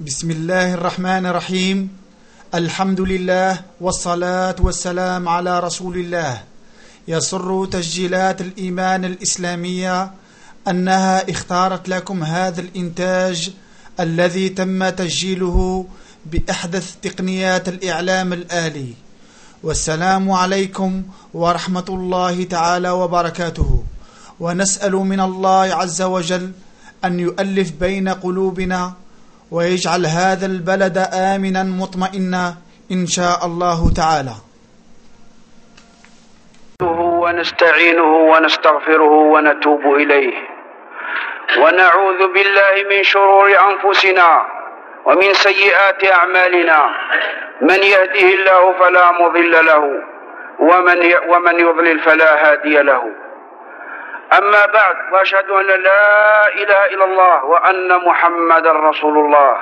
بسم الله الرحمن الرحيم الحمد لله والصلاة والسلام على رسول الله يسر تسجيلات الإيمان الإسلامية أنها اختارت لكم هذا الإنتاج الذي تم تسجيله بأحدث تقنيات الإعلام الآلي والسلام عليكم ورحمة الله تعالى وبركاته ونسأل من الله عز وجل أن يؤلف بين قلوبنا ويجعل هذا البلد آمنا مطمئنا إن شاء الله تعالى. ونستعينه ونستغفره ونتوب إليه. ونعوذ بالله من شرور أنفسنا ومن سيئات أعمالنا. من يهده الله فلا مضل له ومن ومن يضلل فلا هادي له. أما بعد وأشهد أن لا إله إلا الله وأن محمدا رسول الله.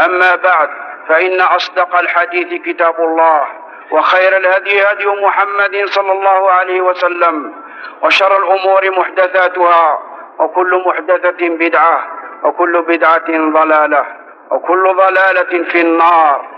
أما بعد فإن أصدق الحديث كتاب الله وخير الهدي هدي محمد صلى الله عليه وسلم وشر الأمور محدثاتها وكل محدثة بدعة وكل بدعة ضلالة وكل ضلالة في النار.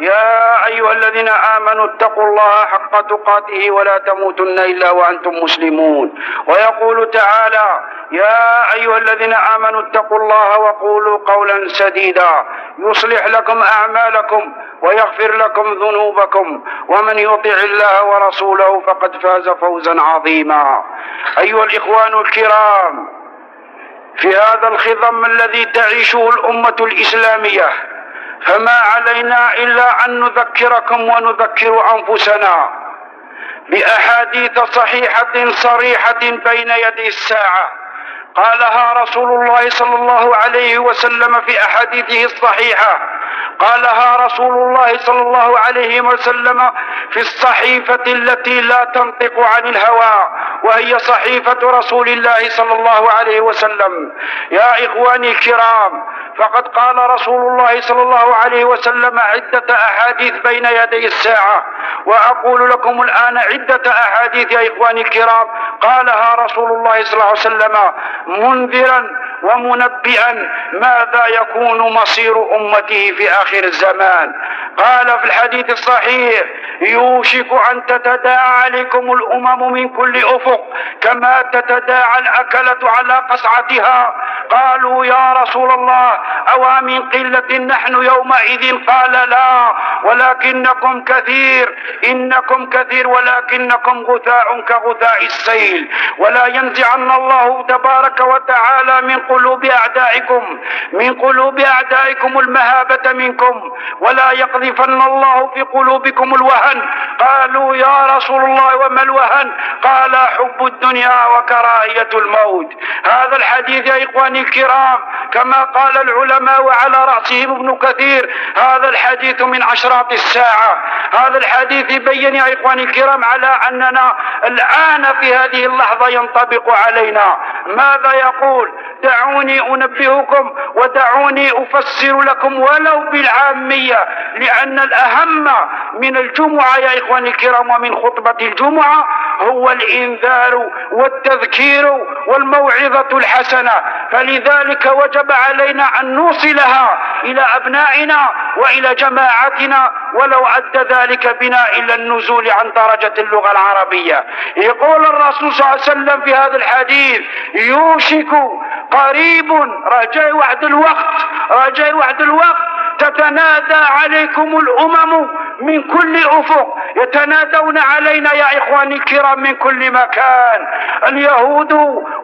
يا أيها الذين آمنوا اتقوا الله حق تقاته ولا تموتن إلا وأنتم مسلمون. ويقول تعالى يا أيها الذين آمنوا اتقوا الله وقولوا قولا سديدا. يصلح لكم أعمالكم ويغفر لكم ذنوبكم. ومن يطع الله ورسوله فقد فاز فوزا عظيما. أيها الإخوان الكرام في هذا الخضم الذي تعيشه الأمة الإسلامية فما علينا إلا أن نذكركم ونذكر أنفسنا بأحاديث صحيحة صريحة بين يدي الساعة. قالها رسول الله صلى الله عليه وسلم في أحاديثه الصحيحة. قالها رسول الله صلى الله عليه وسلم في الصحيفة التي لا تنطق عن الهوى وهي صحيفة رسول الله صلى الله عليه وسلم. يا إخواني الكرام فقد قال رسول الله صلى الله عليه وسلم عدة أحاديث بين يدي الساعة. وأقول لكم الآن عدة أحاديث يا إخواني الكرام. قالها رسول الله صلى الله عليه وسلم منذرا ومنبئا ماذا يكون مصير أمته في آخر الزمان. قال في الحديث الصحيح يوشك أن تتداعى عليكم الأمم من كل أفق كما تتداعى الأكلة على قصعتها. قالوا يا رسول الله أو من قلة نحن يومئذ؟ قال لا ولكنكم كثير إنكم كثير ولكنكم غثاء كغثاء السيل. ولا ينزعن الله تبارك وتعالى من قلوب أعدائكم من قلوب أعدائكم المهابة منكم. ولا يقذفن الله في قلوبكم الوهن. قالوا يا رسول الله وما الوهن؟ قال حب الدنيا وكراهية الموت. هذا الحديث يا إخواني الكرام كما قال العلماء وعلى رأسهم ابن كثير هذا الحديث من عشرات الساعة. هذا الحديث يبين يا إخواني الكرام على أننا الآن في هذه اللحظة ينطبق علينا. ماذا يقول؟ دعوني أنبهكم ودعوني أفسر لكم ولو بالعامية لأن الأهم من الجمعة يا إخواني الكرام ومن خطبة الجمعة هو الإنذار والتذكير والموعظة الحسنة. فلذلك وجب علينا أن نوصلها إلى أبنائنا وإلى جماعتنا ولو أدى ذلك بنا إلى النزول عن درجة اللغة العربية. يقول الرسول صلى الله عليه وسلم في هذا الحديث يوشك قريب. رجاء وعد الوقت. رجاء وعد الوقت. تتنادى عليكم الأمم من كل أفق. يتنادون علينا يا إخواني الكرام من كل مكان. اليهود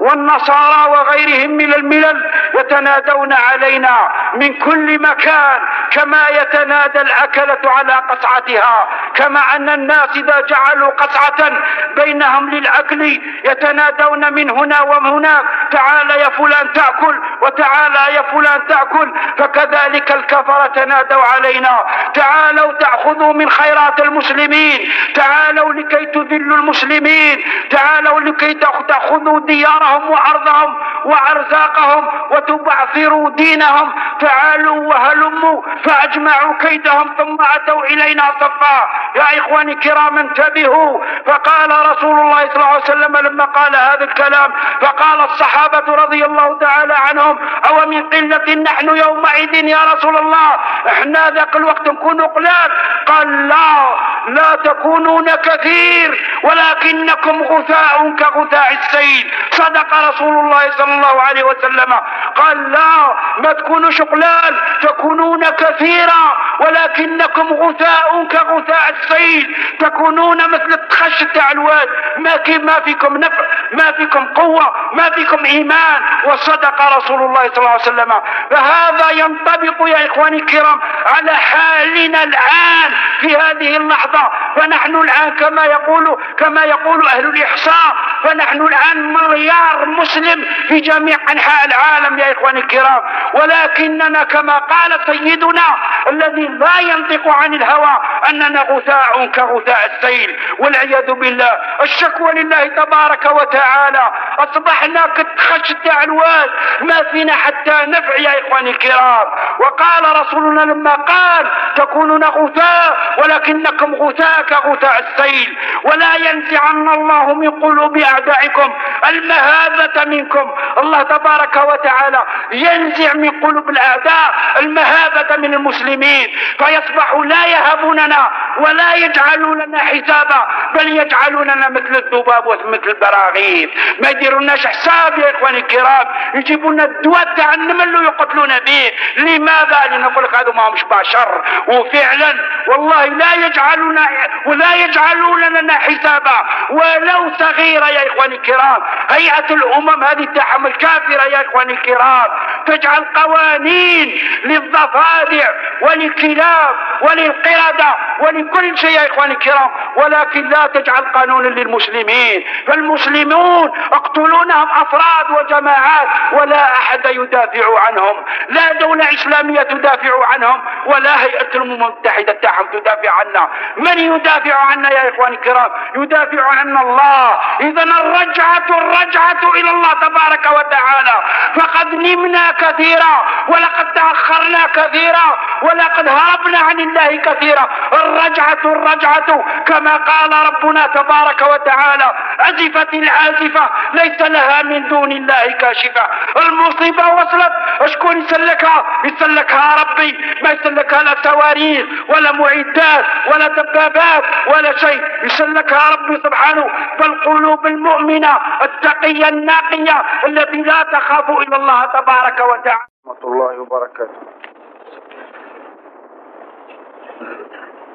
والنصارى وغيرهم من الملل يتنادون علينا من كل مكان. كما يتنادى الأكلة على قصعتها كما أن الناس إذا جعلوا قصعة بينهم للأكل يتنادون من هنا وهناك تعال يا فلان تأكل وتعالى يا فلان تأكل. فكذلك الكفرة تنادوا علينا. تعالوا تأخذوا من خيرات المسلمين. تعالوا لكي تذلوا المسلمين. تعالوا لكي تأخذوا ديارهم وأرضهم وأرزاقهم وتبعثروا دينهم. تعالوا وهلموا فأجمعوا كيدهم ثم أتوا إلينا صفا. يا إخواني الكرام انتبهوا. فقال رسول الله صلى الله عليه وسلم لما قال هذا الكلام فقال الصحابة رضي الله تعالى عنهم أو من قلة نحن يومئذ يا رسول الله؟ إحنا ذاك الوقت نكون قلال قال لا لا تكونون كثير. ولكنكم غثاء كغثاء السيل. صدق رسول الله صلى الله عليه وسلم. قال لا ما تكونوش قلال تكونون كثيرا ولكنكم غثاء كغثاء السيل. تكونون مثل التخش تاع الواد. ما ما فيكم نفع ما فيكم قوة ما فيكم إيمان. وصدق رسول الله صلى الله عليه وسلم. فهذا ينطبق يا إخواني الكرام على حالنا الآن في هذه اللحظة. فنحن الآن كما يقول كما يقول أهل الإحصاء فنحن الآن مليار مسلم في جميع أنحاء العالم يا إخواني الكرام. ولكننا كما قال سيدنا الذي لا ينطق عن الهوى أننا غثاء كغثاء السيل. والعياذ بالله الشكوى لله تبارك وتعالى. أصبحنا كتخش تاع الواد ما فينا حتى نفع يا إخواني الكرام. وقال رسولنا لما قال تكونون غثاء ولكنكم غثاء كغثاء السيل. ولا ينزعن الله من قلوب أعدائكم المهابة منكم. الله تبارك وتعالى ينزع من قلوب الأعداء المهابة من المسلمين فيصبحوا لا يهبوننا ولا يجعلون لنا حسابا بل يجعلوننا مثل الذباب ومثل البراغيث. ما يديروناش حساب يا إخواني الكرام يجيبوا لنا الدواء تاع النمل ويقتلون به. لماذا؟ لنقول لك هذا ما مش بشر وفعلا والله لا يجعلون ولا يجعلون لنا حسابا ولو صغيرة يا إخواني الكرام هيئة الأمم هذه تاعهم الكافرة يا إخواني الكرام تجعل قوانين للضفادع وللكلاب وللقردة ولكل شيء يا إخواني الكرام ولكن لا تجعل قانونا للمسلمين. فالمسلمون اقتلونهم أفراد وجماعات ولا أحد يدافع عنهم لا دولة إسلامية تدافع عنهم ولا هيئة الأمم المتحدة تدافع عنا. من يدافع عنا يا إخواني الكرام؟ يدافع عنا الله. اذا الرجعة الرجعة إلى الله تبارك وتعالى. فقد نمنا كثيرا ولقد تأخرنا كثيرا ولقد هربنا عن الله كثيرا. الرجعة الرجعة كما قال ربنا تبارك وتعالى أزفت العازفة ليس لها من دون الله كاشفة. المصيبة وصلت. شكون يسلكها يسلكها ربي. ما يسلكها لا تواريخ ولا معدات ولا دبابات ولا شيء. يسلكها ربي سبحانه بالقلوب المؤمنة التقية الناقية التي لا تخاف إلا الله تبارك وتعالى. ورحمة الله وبركاته.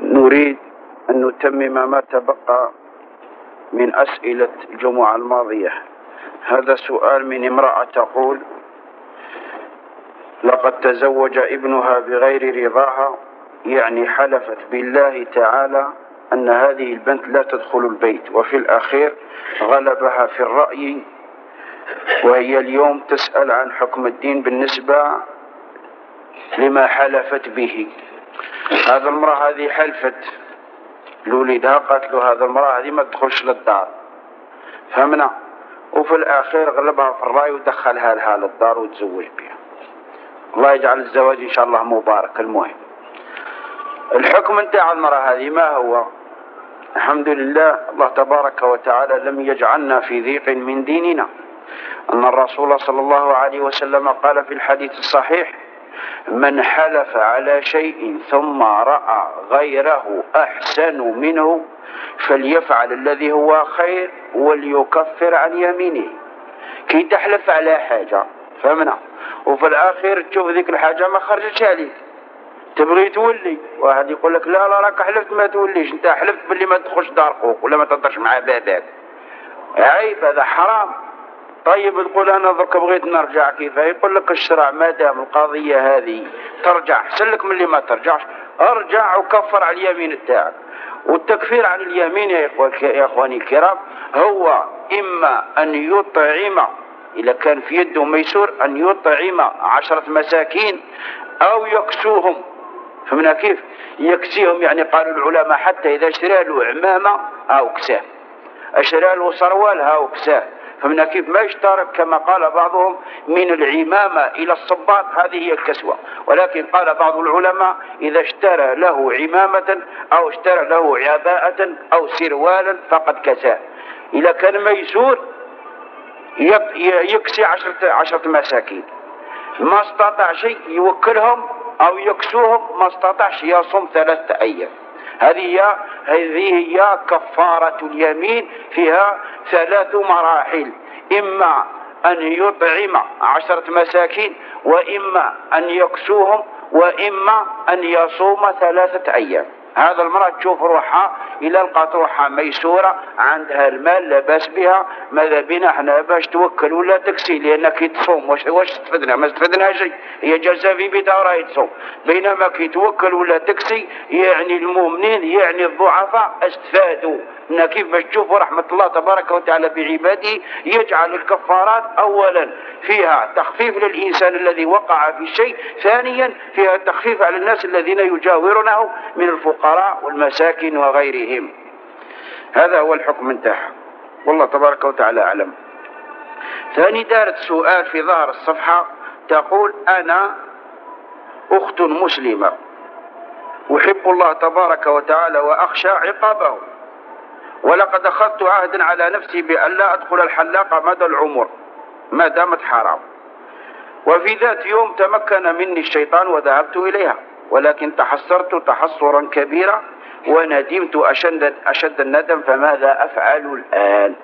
نريد أن نتمم ما تبقى من أسئلة الجمعة الماضية. هذا سؤال من امرأة تقول لقد تزوج ابنها بغير رضاها يعني حلفت بالله تعالى أن هذه البنت لا تدخل البيت وفي الأخير غلبها في الرأي وهي اليوم تسأل عن حكم الدين بالنسبة لما حلفت به. هذا المرأة هذه حلفت لولدها قالت له هذا المرأة هذه ما تدخلش للدار. فهمنا؟ وفي الأخير غلبها في الرأي ودخلها لها للدار وتزوج بها. الله يجعل الزواج إن شاء الله مبارك. المهم الحكم نتاع المرأة هذه ما هو؟ الحمد لله الله تبارك وتعالى لم يجعلنا في ضيق من ديننا. أن الرسول صلى الله عليه وسلم قال في الحديث الصحيح من حلف على شيء ثم رأى غيره أحسن منه فليفعل الذي هو خير وليكفر عن يمينه. كي تحلف على حاجة فهمنا؟ وفي الأخير تشوف ذيك الحاجة ما خرجتش عليك. تبغي تولي. واحد يقول لك لا لا راك حلفت ما توليش. انت حلفت باللي ما تدخلش دار خوك ولا ما تهضرش مع باباك عيب هذا حرام. طيب تقول أنا ذرك بغيت نرجع كيف؟ يقول لك الشرع ما دام القضية هذه ترجع. احسن لك من اللي ما ترجعش. ارجع وكفر على اليمين تاعك والتكفير عن اليمين يا إخواني الكرام هو إما أن يطعم إذا كان في يده ميسور أن يطعم عشرة مساكين أو يكسوهم. فهمنا كيف؟ يكسيهم يعني قالوا العلماء حتى إذا اشترى له عمامة أو كساه. اشترى له سروال هاو كساه. فمن كيف؟ ما يشترك كما قال بعضهم من العمامة إلى الصباط هذه هي الكسوة. ولكن قال بعض العلماء إذا اشترى له عمامة أو اشترى له عباءة أو سروالا فقد كساه. إذا كان ميسور يكسي عشرة, عشرة مساكين. ما استطاع شيء يوكلهم أو يكسوهم ما استطاعش يصوم ثلاثة أيام. هذه هي هذه هي كفارة اليمين فيها ثلاث مراحل. إما أن يطعم عشرة مساكين وإما أن يكسوهم وإما أن يصوم ثلاثة أيام. هذا المرأة تشوف روحها إلى لقات روحها ميسورة عندها المال لاباس بها ماذا بنا إحنا باش توكل ولا تكسي لأنك كي تصوم واش واش تفدنا؟ ما تفدنا شيء. هي جالسة في بيتها وراهي تصوم. بينما كي توكل ولا تكسي يعني المؤمنين يعني الضعفاء استفادوا. ان كيف باش تشوفوا رحمة الله تبارك وتعالى بعباده يجعل الكفارات أولا. فيها تخفيف للإنسان الذي وقع في الشيء ثانيا فيها تخفيف على الناس الذين يجاورونه من الفقراء والمساكين وغيرهم. هذا هو الحكم انتهى. والله تبارك وتعالى أعلم. ثاني دارت سؤال في ظهر الصفحة تقول أنا أخت مسلمة أحب الله تبارك وتعالى وأخشى عقابه. ولقد أخذت عهدا على نفسي بأن لا أدخل الحلاقة مدى العمر. ما دامت حرام. وفي ذات يوم تمكن مني الشيطان وذهبت إليها. ولكن تحسرت تحسرا كبيرا وندمت أشد, أشد الندم فماذا أفعل الآن؟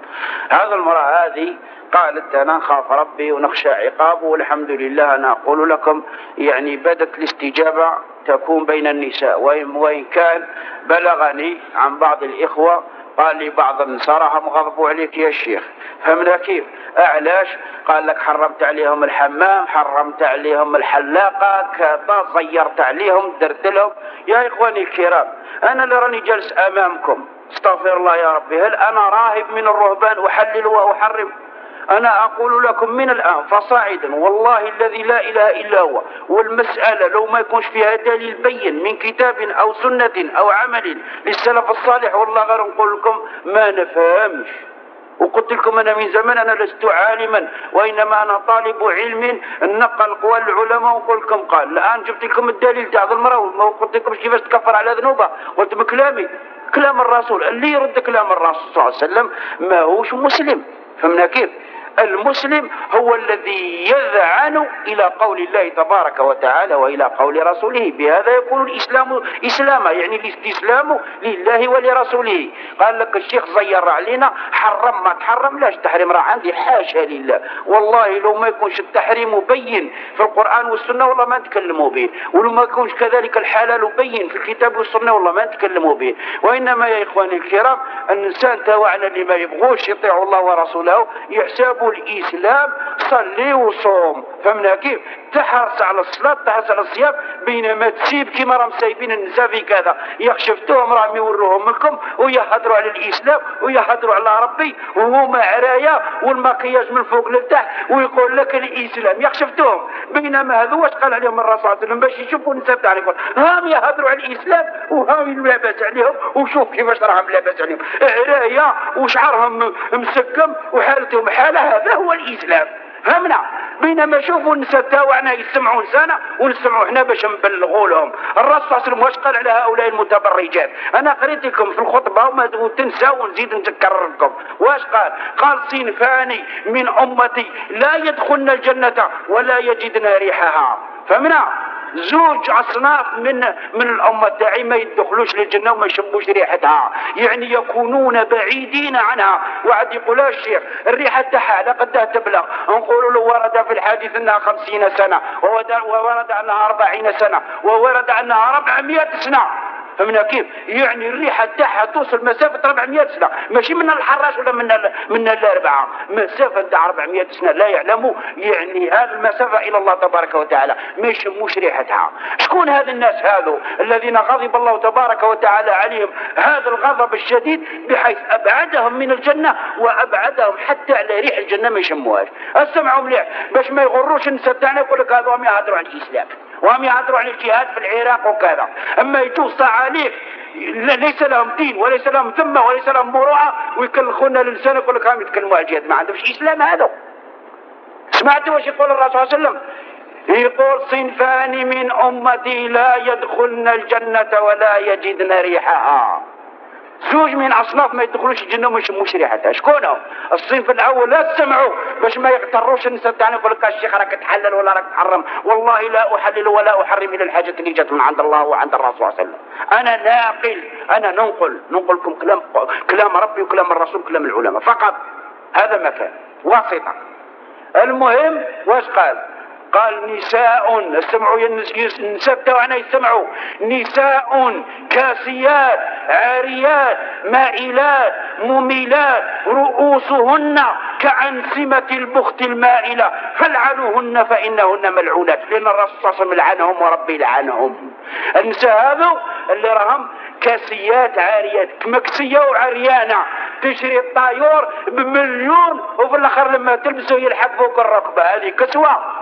هذا المرأة هذه قالت أنا نخاف ربي ونخشى عقابه والحمد لله أنا أقول لكم يعني بدت الاستجابة تكون بين النساء. وإن كان بلغني عن بعض الإخوة قال لي بعض النصارى هم غضبوا عليك يا شيخ. فهمنا كيف؟ علاش قال لك حرمت عليهم الحمام حرمت عليهم الحلاقة كذا صيرت عليهم درت لهم. يا إخواني الكرام أنا اللي راني جالس أمامكم. استغفر الله يا ربي هل أنا راهب من الرهبان؟ أحلل وأحرم. أنا أقول لكم من الآن فصاعدا والله الذي لا إله إلا هو والمسألة لو ما يكونش فيها دليل بين من كتاب أو سنة أو عمل للسلف الصالح والله غير نقول لكم ما نفهمش. وقلت لكم أنا من زمان أنا لست عالما وإنما أنا طالب علم نقل قوى العلماء وقول لكم قال الآن جبت لكم الدليل تاع المرأة وقلت لكم كيفاش تكفر على ذنوبها قلت بكلامي كلام الرسول اللي يرد كلام الرسول صلى الله عليه وسلم ما هوش مسلم. فهمنا كيف؟ المسلم هو الذي يذعن إلى قول الله تبارك وتعالى وإلى قول رسوله بهذا يكون الإسلام إسلاما يعني الاستسلام لله ولرسوله. قال لك الشيخ زير علينا حرم ما تحرم لاش تحريم راه عندي حاشا لله. والله لو ما يكونش التحريم مبين في القرآن والسنة والله ما نتكلموا به. ولو ما يكونش كذلك الحلال مبين في الكتاب والسنة والله ما نتكلموا به. وإنما يا إخواني الكرام الإنسان تاوعنا اللي ما يبغوش يطيعوا الله ورسوله الإسلام صلي وصوم. فهمنا كيف؟ تحرص على الصلاة تحرص على الصيام. بينما تسيب كما راهم سايبين النساء في كذا يخشفتوهم راهم يوروهم لكم ويهضروا على الإسلام ويهضروا على ربي. وهما عرايا والمكياج من فوق لتحت ويقول لك الإسلام. يخشفتوهم بينما هذا واش قال عليهم الرسول صلى الله عليه وسلم؟ باش يشوفوا النساء تاعنا يقول هام يهضروا على الإسلام وهام لاباس عليهم. وشوف كيفاش راهم لاباس عليهم. عرايا وشعرهم مسكم وحالتهم حالة هذا هو الإسلام. فهمنا بينما شوفوا النساء تاوعنا يسمعوا لسانا ونسمعوا إحنا باش نبلغوا لهم. الرسول صلى الله عليه وسلم واش قال على هؤلاء المتبرجات؟ أنا قريت لكم في الخطبة وما تنسى ونزيد نتكرر لكم. واش قال؟ قال صنفان من أمتي لا يدخلن الجنة ولا يجدن ريحها. فهمنا زوج أصناف من من الأمة تاعي ما يدخلوش للجنة وما يشموش ريحتها. يعني يكونون بعيدين عنها. وعد يقول الشيخ الريحة تاعها لقد تبلغ. نقول له ورد في الحديث إنها خمسين سنة وورد أنها أربعين سنة وورد أنها 400 سنة. فهمنا كيف يعني الريحة تاعها توصل مسافة 400 سنة. ماشي من الحراش ولا من من الأربعة. مسافة تاع 400 سنة. لا يعلموا يعني هذه المسافة إلى الله تبارك وتعالى. ما يشموش ريحتها. شكون هذا الناس هذو الذين غضب الله تبارك وتعالى عليهم هذا الغضب الشديد بحيث أبعدهم من الجنة وأبعدهم حتى على ريح الجنة ما يشموهاش. أسمعوا مليح. باش ما يغروش النساء تاعنا يقول لك هذو يهضروا عن الإسلام. وهم يهضروا عن الجهاد في العراق وكذا. أما يجوا صعاليك ليس لهم دين وليس لهم ذمة وليس لهم مروءة ويكلخونا للسان يقول لك هم يتكلموا على الجهاد. ما عندهمش إسلام هذا. سمعتوا واش يقول الرسول صلى الله عليه وسلم؟ يقول صنفان من أمتي لا يدخلن الجنة ولا يجدن ريحها. زوج من أصناف ما يدخلوش الجنة وما يشموش ريحتها. شكون الصنف الأول لا تسمعوا باش ما يغتروش النساء تاعنا يقول لك الشيخ راك تحلل ولا راك تحرم. والله لا أحلل ولا أحرم الا الحاجة اللي جات من عند الله وعند الرسول صلى الله عليه وسلم. أنا ناقل. أنا ننقل. ننقل لكم كلام كلام ربي وكلام الرسول وكلام العلماء. فقط هذا مكان واسطة. المهم واش قال؟ قال نساء استمعوا يا النساء بتوعنا يستمعوا. نساء كاسيات عاريات مائلات مميلات رؤوسهن كعنسمة البخت المائلة. فلعنوهن فإنهن ملعونات. لأن الرسول صلى الله عليه وسلم لعنهم وربي لعنهم. النساء هذو اللي راهم كاسيات عاريات. مكسية وعريانة. تشري الطايور بمليون وفي الآخر لما تلبسه يلحق فوق الركبه هذه كسوة.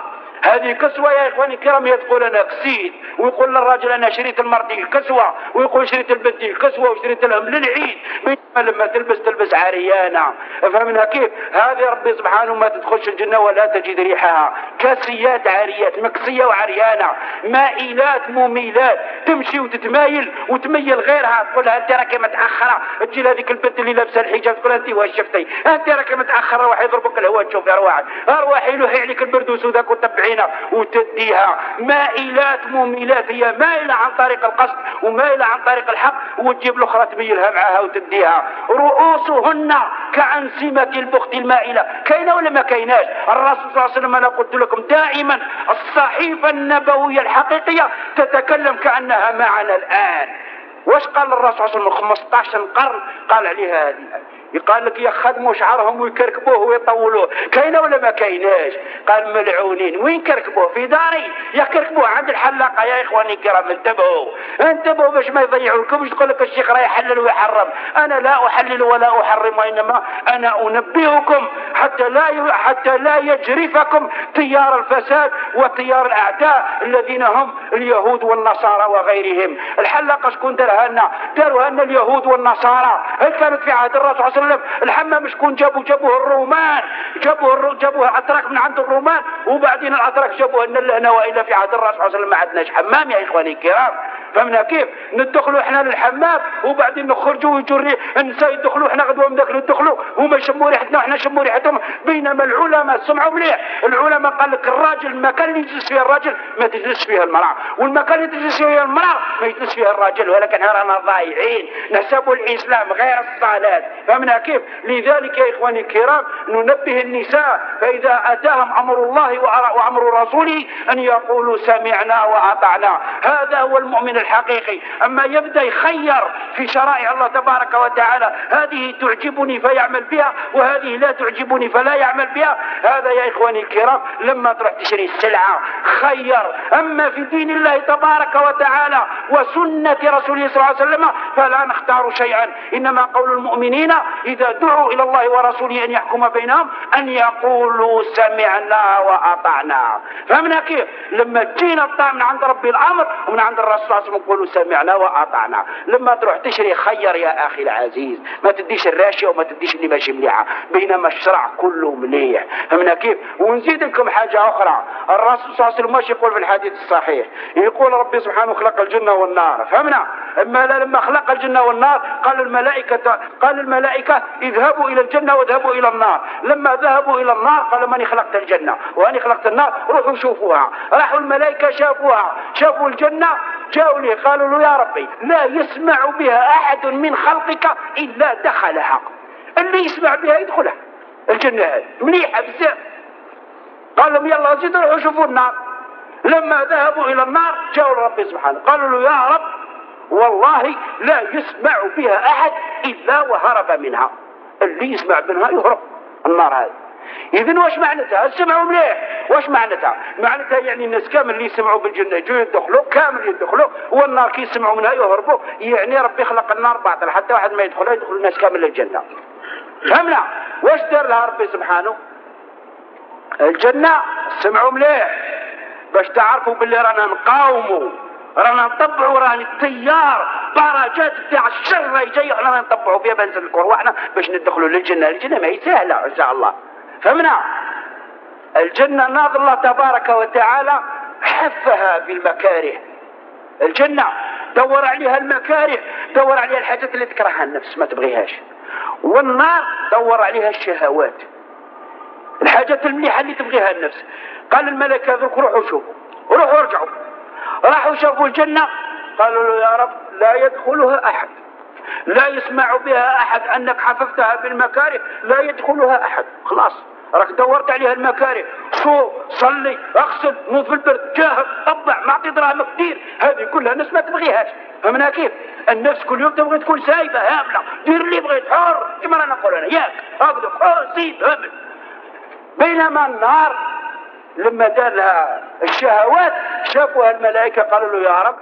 هذه كسوة يا إخواني الكرام يقول أنا كسيت ويقول للراجل أنا شريت المرتي كسوة ويقول شريت البنت كسوة وشريت لهم للعيد. بينما لما تلبس تلبس عريانة. فهمنا كيف؟ هذه ربي سبحانه ما تدخلش الجنة ولا تجد ريحها. كاسيات عاريات مكسية وعريانة. مائلات مميلات. تمشي وتتمايل وتميل غيرها. تقول لها انت راكي متأخرة؟ تجي لهذيك البنت اللي لابسة الحجاب تقول انت واش شفتي؟ انت راكي متأخرة؟ واحد يضربك الهواء تشوفي ارواحك ارواحي يلوحي عليك البردوس وذاك وتبعي علينا وتديها مائلات مميلات هي مائلة عن طريق القصد ومائلة عن طريق الحق وتجيب الأخرى تميلها معها وتديها. رؤوسهن كعنسمة البخت المائلة. كاينة ولا ما كايناش؟ الرسول صلى الله عليه وسلم أنا قلت لكم دائما الصحيفة النبوية الحقيقية تتكلم كأنها معنا الآن. واش قال الرسول صلى الله عليه وسلم 15 قرن؟ قال عليها هذه يقال لك يخدموا شعرهم ويكركبوه ويطولوه. كاينة ولا ما كايناش؟ قال ملعونين. وين كركبوه؟ في داري. يكركبوه عند الحلاقة يا إخواني الكرام انتبهوا. انتبهوا باش ما يضيعوا لكم تقول لك الشيخ راه يحلل ويحرم. أنا لا أحلل ولا أحرم وإنما أنا أنبهكم حتى لا حتى لا يجرفكم تيار الفساد وتيار الأعداء الذين هم اليهود والنصارى وغيرهم. الحلاقة شكون دارها لنا؟ داروها لنا اليهود والنصارى. هل كانت في عهد الرسول صلى الله عليه وسلم؟ الحمام شكون جابوا جابوه الرومان. جابوه جابوه الاتراك من عند الرومان وبعدين الاتراك جابوه لنا لهنا والا في عهد الرسول صلى الله عليه وسلم ما عندناش حمام يا إخواني الكرام. فهمنا كيف؟ ندخلوا إحنا للحمام وبعدين نخرجوا ويجري النساء يدخلوا إحنا غدوة ذاك ندخلوا. هما يشموا ريحتنا وحنا نشموا ريحتهم. بينما العلماء سمعوا مليح. العلماء قال لك الراجل المكان اللي يجلس فيه الراجل ما تجلس فيه المرأة. والمكان اللي تجلس فيه المرأة ما يجلس فيه الراجل. ولكن رانا ضايعين. نحسبوا الإسلام غير الصلاه فهمنا كيف؟ لذلك يا إخواني الكرام ننبه النساء فإذا أتاهم أمر الله وأمر رسوله أن يقولوا سمعنا وأطعنا. هذا هو المؤمن الحقيقي. أما يبدأ يخير في شرائع الله تبارك وتعالى هذه تعجبني فيعمل بها وهذه لا تعجبني فلا يعمل بها. هذا يا إخواني الكرام لما تروح تشتري السلعة خير. أما في دين الله تبارك وتعالى وسنة رسوله صلى الله عليه وسلم فلا نختار شيئا. إنما قول المؤمنين إذا دعوا إلى الله ورسوله أن يحكم بينهم أن يقولوا سمعنا وأطعنا. فهمنا كيف؟ لما تجينا الطاعة من عند ربي الأمر ومن عند الرسول صلى الله عليه وسلم نقولوا سمعنا وأطعنا. لما تروح تشري خير يا أخي العزيز. ما تديش الراشيه وما تديش اللي ماشي مليحه بينما الشرع كله مليح. فهمنا كيف؟ ونزيد لكم حاجة أخرى. الرسول صلى الله عليه وسلم ماشي يقول في الحديث الصحيح. يقول ربي سبحانه خلق الجنه والنار. فهمنا؟ أما لما خلق الجنه والنار قال الملائكه قال الملائكة اذهبوا إلى الجنة واذهبوا إلى النار. لما ذهبوا إلى النار قال ماني خلقت الجنة. وأني خلقت النار روحوا شوفوها. راحوا الملائكة شافوها. شافوا الجنة جاءوا لي قالوا له يا ربي لا يسمع بها أحد من خلقك إلا دخلها اللي يسمع بها يدخلها الجنة هذه. مليحة بزاف. قال لهم يلا زيدوا روحوا شوفوا النار. لما ذهبوا إلى النار جاءوا لربي سبحانه. قالوا له يا رب والله لا يسمع بها أحد إلا وهرب منها. اللي يسمع منها يهرب. النار هذه. اذا واش معناتها؟ سمعوا مليح. واش معناتها؟ معناتها يعني الناس كامل اللي يسمعوا بالجنة يجوا يدخلوا كامل يدخلوا والنار كي يسمعوا منها يهربوا. يعني ربي خلق النار باطل حتى واحد ما يدخلها يدخل الناس كامل للجنة. فهمنا؟ واش دار لها ربي سبحانه؟ الجنة. سمعوا مليح. باش تعرفوا باللي رانا نقاوموا رانا نطبعوا راني التيار درجات تاع الشر راهي جاي رانا نطبعوا فيها بنسلكوا رواحنا باش ندخلوا للجنة. الجنة ما هي سهلة إن شاء الله. فهمنا الجنة ناظر الله تبارك وتعالى حفها بالمكاره الجنة دور عليها المكاره دور عليها الحاجات اللي تكرهها النفس ما تبغيهاش. والنار دور عليها الشهوات. الحاجات المليحة اللي تبغيها النفس. قال الملك هذوك روحوا شوفوا. روحوا ارجعوا. راحوا شافوا الجنة قالوا له يا رب لا يدخلها أحد. لا يسمع بها أحد أنك حفظتها بالمكاره لا يدخلها أحد. خلاص راك دورت عليها المكاره. شو صلي اغسل موت في البرد جاهد طبع ما اعطي دراهم كثير هذه كلها الناس ما تبغيهاش. فهمنا كيف؟ النفس كل يوم تبغي تكون سايبة هاملة. دير اللي بغيت حر كما رانا نقول أنا ياك هكذا حر سيب هامل. بينما النار لما دار لها الشهوات شافوها الملائكة قالوا له يا رب.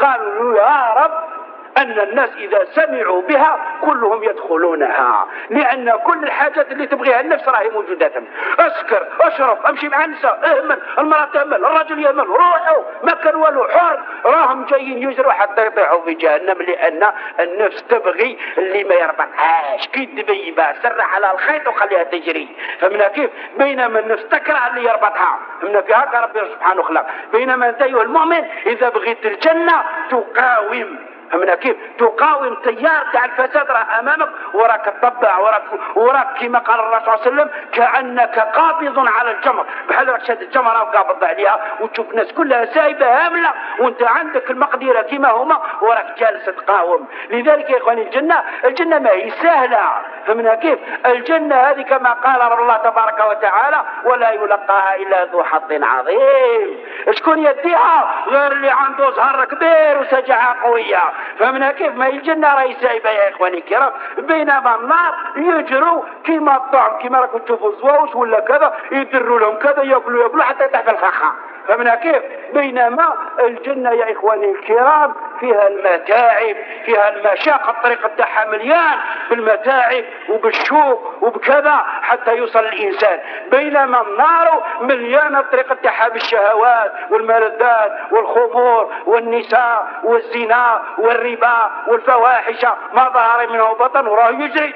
قالوا له يا رب. أن الناس إذا سمعوا بها كلهم يدخلونها. لأن كل الحاجات اللي تبغيها النفس راهي موجودة. أسكر أشرب أمشي مع النساء أهمل المرأة تهمل الرجل يهمل روحوا ما كان والو حر. راهم جايين يجروا حتى يطيحوا في جهنم لأن النفس تبغي اللي ما يربطهاش. كي تبيبها سرح على الخيط وخليها تجري. فمن كيف؟ بينما النفس تكره اللي يربطها. فمن كيف؟ هكا ربي سبحانه خلق. بينما أنت أيها المؤمن إذا بغيت الجنة تقاوم. فهمنا كيف تقاوم تيار تاع الفساد راه أمامك وراك تطبع وراك وراك كما قال الرسول صلى الله عليه وسلم كأنك قابض على الجمر. بحال راك شاد الجمره وقابض عليها وتشوف الناس كلها سايبة هاملة وانت عندك المقدرة كما هما وراك جالس تقاوم. لذلك يا إخواني الجنه الجنة ما هي سهلة. فهمنا كيف الجنة هذه كما قال رب الله تبارك وتعالى ولا يلقاها إلا ذو حظ عظيم. شكون يديها؟ غير اللي عنده زهر كبير وسجعة قوية. فهمنا كيف ما الجنة راهي سايبة يا إخواني الكرام؟ بينما النار يجروا كيما الطعم كيما راكم تشوفوا الزواوش ولا كذا يدروا لهم كذا ياكلوا ياكلوا حتى في الفخة. فهمنا كيف؟ بينما الجنة يا إخواني الكرام فيها المتاعب فيها المشاق الطريق تاعها مليان بالمتاعب وبالشوق وبكذا حتى يوصل الإنسان. بينما النار مليانة الطريق تاعها بالشهوات والملذات والخمور والنساء والزنا والربا والفواحش. ما ظهر منه بطن وراه يجري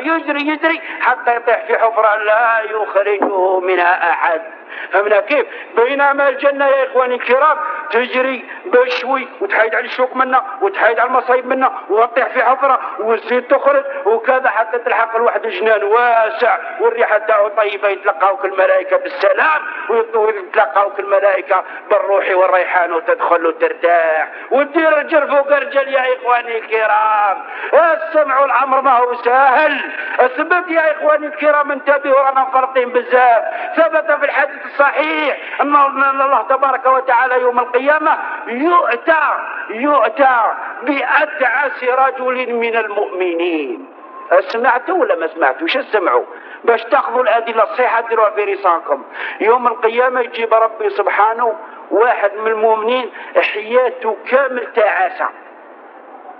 يجري يجري حتى يطيح في حفرة لا يخرجه منها أحد. فهمنا كيف؟ بينما الجنة يا إخواني الكرام تجري بشوي وتحيد على الشوك منا وتحيد على المصايب منا وتطيح في حفرة وتزيد تخرج وكذا حتى تلحق الواحد جنان واسع والريحة تاعو طيبة يتلقاوك الملائكة بالسلام ويتلقاوك الملائكة بالروح والريحان وتدخل وترتاح ودير رجل فوق رجل يا إخواني الكرام. السمع والعمر ما هو سهل. اثبت يا إخواني الكرام انتبهوا رانا مفرطين بزاف ثبت في الحديث الصحيح أن الله تبارك وتعالى يوم القيامة يؤتى يؤتى بأدعس رجل من المؤمنين. سمعتوا ولا ما سمعتوا؟ وش سمعوا؟ باش تأخذوا الأدلة الصحيحة ديروها في رسالكم يوم القيامة يجيب ربي سبحانه واحد من المؤمنين حياته كامل تعاسة.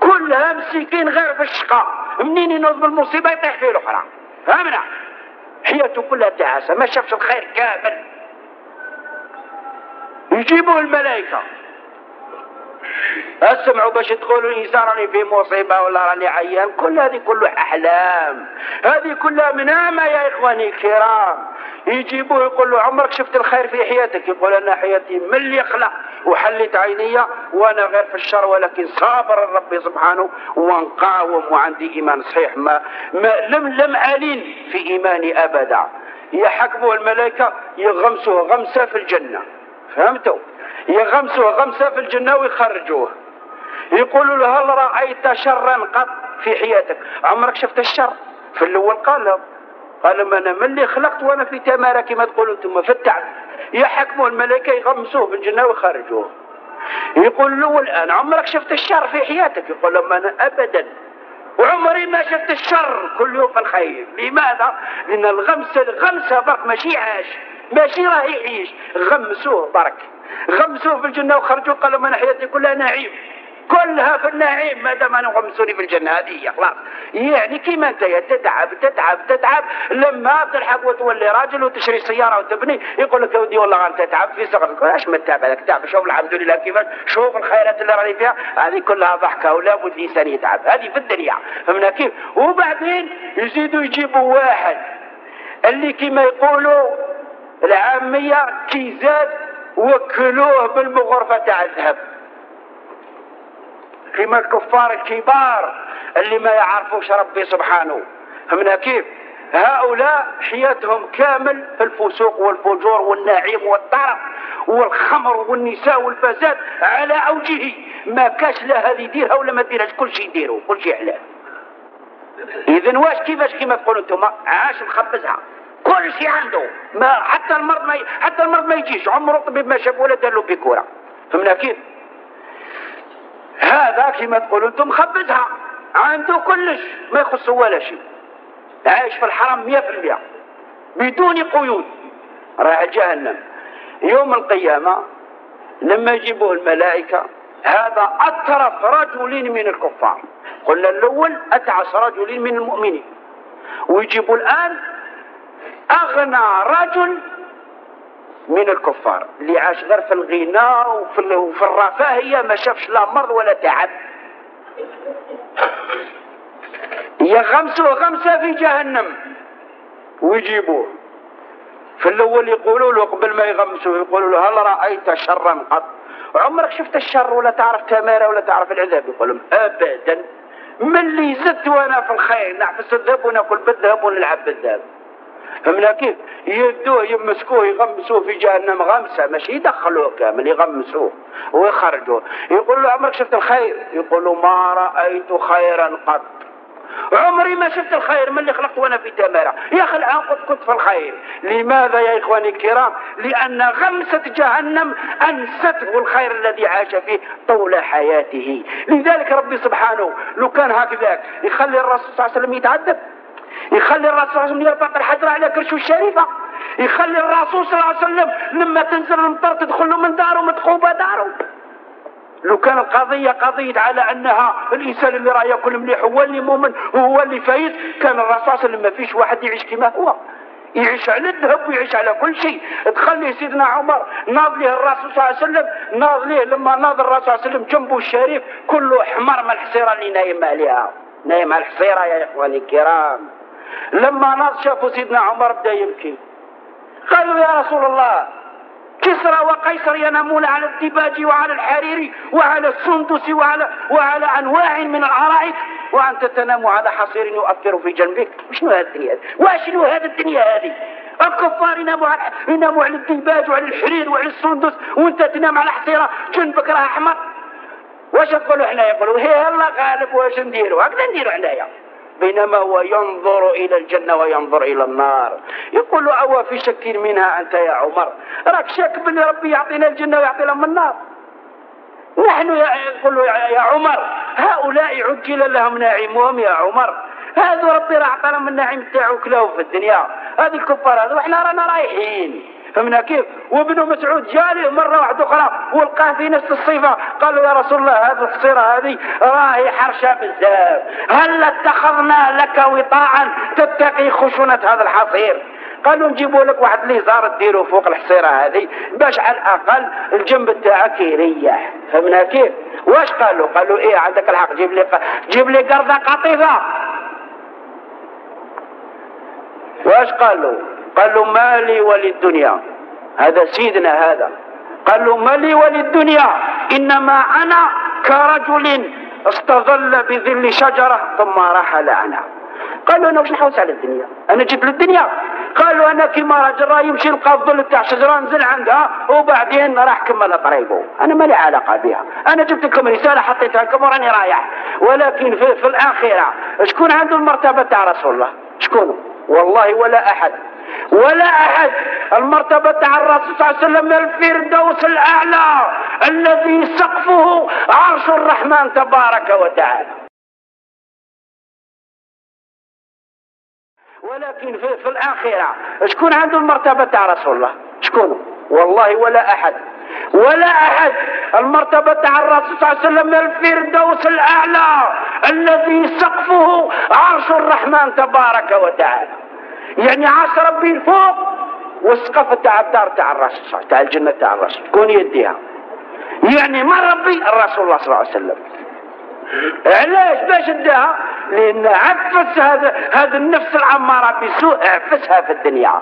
كلها مسكين غير في الشقاء منين ينوض بالمصيبة؟ يطيح فيه الأخرى. فهمنا؟ حياته كلها تعاسة. ما شافش الخير كامل. يجيبوه الملائكة. أسمعوا باش تقولوا الإنسان راني في مصيبة ولا راني عيان. كل هذه كلها أحلام. هذه كلها منامه يا إخواني الكرام. يجيبوه يقول له عمرك شفت الخير في حياتك؟ يقول أنا حياتي من اللي يخلق وحلت عيني وأنا غير في الشر ولكن صابر ربي سبحانه ونقاوم وعندي إيمان صحيح. ما, ما لم لم ألين في إيماني أبدا. يحكموا الملائكة يغمسوه غمسة في الجنة. فهمتوا؟ يغمسوه غمسة في الجنة ويخرجوه. يقولوا له هل رأيت شرا قط في حياتك؟ عمرك شفت الشر؟ في الأول قال قال ما أنا من اللي خلقت وأنا في تمارة كما تقولوا أنتم في التعب. يحكموا الملائكة يغمسوه في الجنة ويخرجوه. يقول له الان عمرك شفت الشر في حياتك؟ يقول لهم أنا ابدا. وعمري ما شفت الشر. كل يوم في الخير لماذا؟ لأن الغمسة الغمسة برك ماشي عاش. ماشي راه يعيش غمسوه برك. غمسوه في الجنة وخرجوا قالوا من حياتي كلها نعيم. كلها في النعيم. ما دام أنا غمسوني في الجنة هذه هي خلاص. يعني كيما أنت تتعب تتعب تتعب. لما تلحق وتولي راجل وتشري سيارة وتبني يقول لك يا ودي والله أنت تعب في صغرك. إيش ما تعب هذاك تعب. شوف الحمد لله كيفاش. شوف الخيرات اللي راني فيها. هذه كلها ضحكة ولا بد الإنسان يتعب. هذه في الدنيا. فهمنا كيف؟ وبعدين يزيدوا يجيبوا واحد. اللي كما يقولوا العاميه كي زاد وكلوه بالمغرفة تاع الذهب. كما الكفار الكبار اللي ما يعرفوش ربي سبحانه. فهمنا كيف؟ هؤلاء حياتهم كامل في الفسوق والفجور والنعيم والطرف والخمر والنساء والفساد على أوجه ما كاش لا هذه يديرها ولا ما ديرهاش كل شيء يديروا كل شيء حلال اذا واش كيفاش كيما تقولوا أنتم؟ عاش مخبزها. كل شيء عنده. ما حتى المرض ما ي... حتى المرض ما يجيش. عمره الطبيب ما شاف ولا دار له بكورة. فهمنا كيف؟ هذا كما تقولوا أنتم مخبزها. عنده كلش. ما يخصه ولا شيء. عايش في الحرم مية في المية. بدون قيود. راح جهنم. يوم القيامة لما يجيبوه الملائكة هذا أترف رجل من الكفار. قلنا الأول أتعس رجل من المؤمنين. ويجيبوا الآن أغنى رجل من الكفار. اللي عاش غير في الغنى وفي الرفاهية ما شافش لا مرض ولا تعب. يغمسوه غمسة في جهنم. ويجيبوه. في الأول يقولوا له قبل ما يغمسوه يقولوا له هل رأيت شرا قط؟ عمرك شفت الشر ولا تعرف تمارة ولا تعرف العذاب؟ يقول لهم أبدا. من اللي زدت وأنا في الخير؟ نحفظ الذهب ونأكل بالذهب ونلعب بالذهب. فهمنا كيف يدوه يمسكوه يغمسوه في جهنم غمسة. ماشي يدخلوه كامل يغمسوه ويخرجوه. يقول له عمرك شفت الخير؟ يقول له ما رأيت خيرا قط. عمري ما شفت الخير من اللي خلقت وأنا في تمارة يا أخي الآن قد كنت في الخير. لماذا يا إخواني الكرام؟ لأن غمسة جهنم أنسته الخير الذي عاش فيه طول حياته. لذلك ربي سبحانه لو كان هكذاك يخلي الرسول صلى الله عليه وسلم يتعذب. يخلي الرسول صلى الله عليه وسلم الحجر على كرشه الشريفة. يخلي الرسول صلى الله عليه وسلم لما تنزل المطر تدخل له من داره متقوبة داره. لو كان القضية قضية على أنها الإنسان اللي راه يأكل مليح هو اللي مؤمن وهو اللي فايز كان الرسول صلى الله عليه وسلم ما فيش واحد يعيش كما هو. يعيش على الذهب ويعيش على كل شيء. تخلي سيدنا عمر ناض ليه الرسول صلى الله عليه وسلم ناض ليه لما ناض الرسول صلى الله عليه وسلم جنبه الشريف كله حمر من الحصيرة اللي نايم عليها. نايم على الحصيرة يا إخواني الكرام. لما ناض شافوا سيدنا عمر بدا يبكي. قالوا يا رسول الله كسرى وقيصر ينامون على الدباج وعلى الحرير وعلى السندس وعلى وعلى أنواع من الأرائك وأنت تنام على حصير يؤثر في جنبك. شنو هذه الدنيا هذه؟ وشنو هذه الدنيا هذه؟ الكفار يناموا على يناموا على الدباج وعلى الحرير وعلى السندس وأنت تنام على حصيرة جنبك راه أحمر. واش نقولوا حنا يقولوا هي الله غالب واش نديروا؟ هكذا نديروا حنايا. بينما هو ينظر إلى الجنة وينظر إلى النار. يقول أوا في شك منها أنت يا عمر؟ راك شاك بن ربي يعطينا الجنة ويعطي لهم النار. نحن يقول يا عمر هؤلاء عجل لهم نعيمهم يا عمر. هذا ربي راح اعطى لهم النعيم تاعو كلاو في الدنيا. هذه الكفار هذا وإحنا رانا رايحين. فهمنا كيف وابن مسعود جاله مرة واحدة أخرى والقاه في نفس الصفة. قالوا يا رسول الله هذه الصيرة هذه راهي حرشة بزاف هل اتخذنا لك وطاعا تتقي خشونة هذا الحصير؟ قالوا نجيبوا لك واحد اللي زار تديروا فوق الحصيرة هذه باش على الأقل الجنب تاعك يريح. فهمنا كيف واش قالوا؟ قالوا إيه عندك الحق جيب لي جيب لي قرضة قطيفة. واش قالوا؟ قال له مالي وللدنيا. هذا سيدنا هذا. قال له مالي وللدنيا إنما أنا كرجل استظل بظل شجرة ثم رحل عنها قال له أنا وش نحوس على الدنيا؟ أنا جيت للدنيا قالوا أنا كيما راه يمشي يلقى الظل تاع شجرة نزل عندها وبعدين راح كمل طريقه أنا ما لي علاقة بها. أنا جبت لكم رسالة حطيتها لكم وراني رايح. ولكن في, في الآخرة شكون عنده المرتبة تاع رسول الله؟ شكون؟ والله ولا أحد. ولا أحد. المرتبة تاع الرسول صلى الله عليه وسلم الفردوس الأعلى الذي سقفه عرش الرحمن تبارك وتعالى. ولكن في, في الآخرة شكون عنده المرتبة تاع رسول الله؟ شكون؟ والله ولا أحد. ولا أحد. المرتبة تاع الرسول صلى الله عليه وسلم الفردوس الأعلى الذي سقفه عرش الرحمن تبارك وتعالى. يعني عرش ربي الفوق والسقف تاع الدار تاع الرسول تاع الجنة تاع الرسول تكون يديها. يعني ما ربي الرسول الله صلى الله عليه وسلم. علاش باش اداها؟ لأن عفس هذا هذا النفس العماره بسوء عفسها في الدنيا.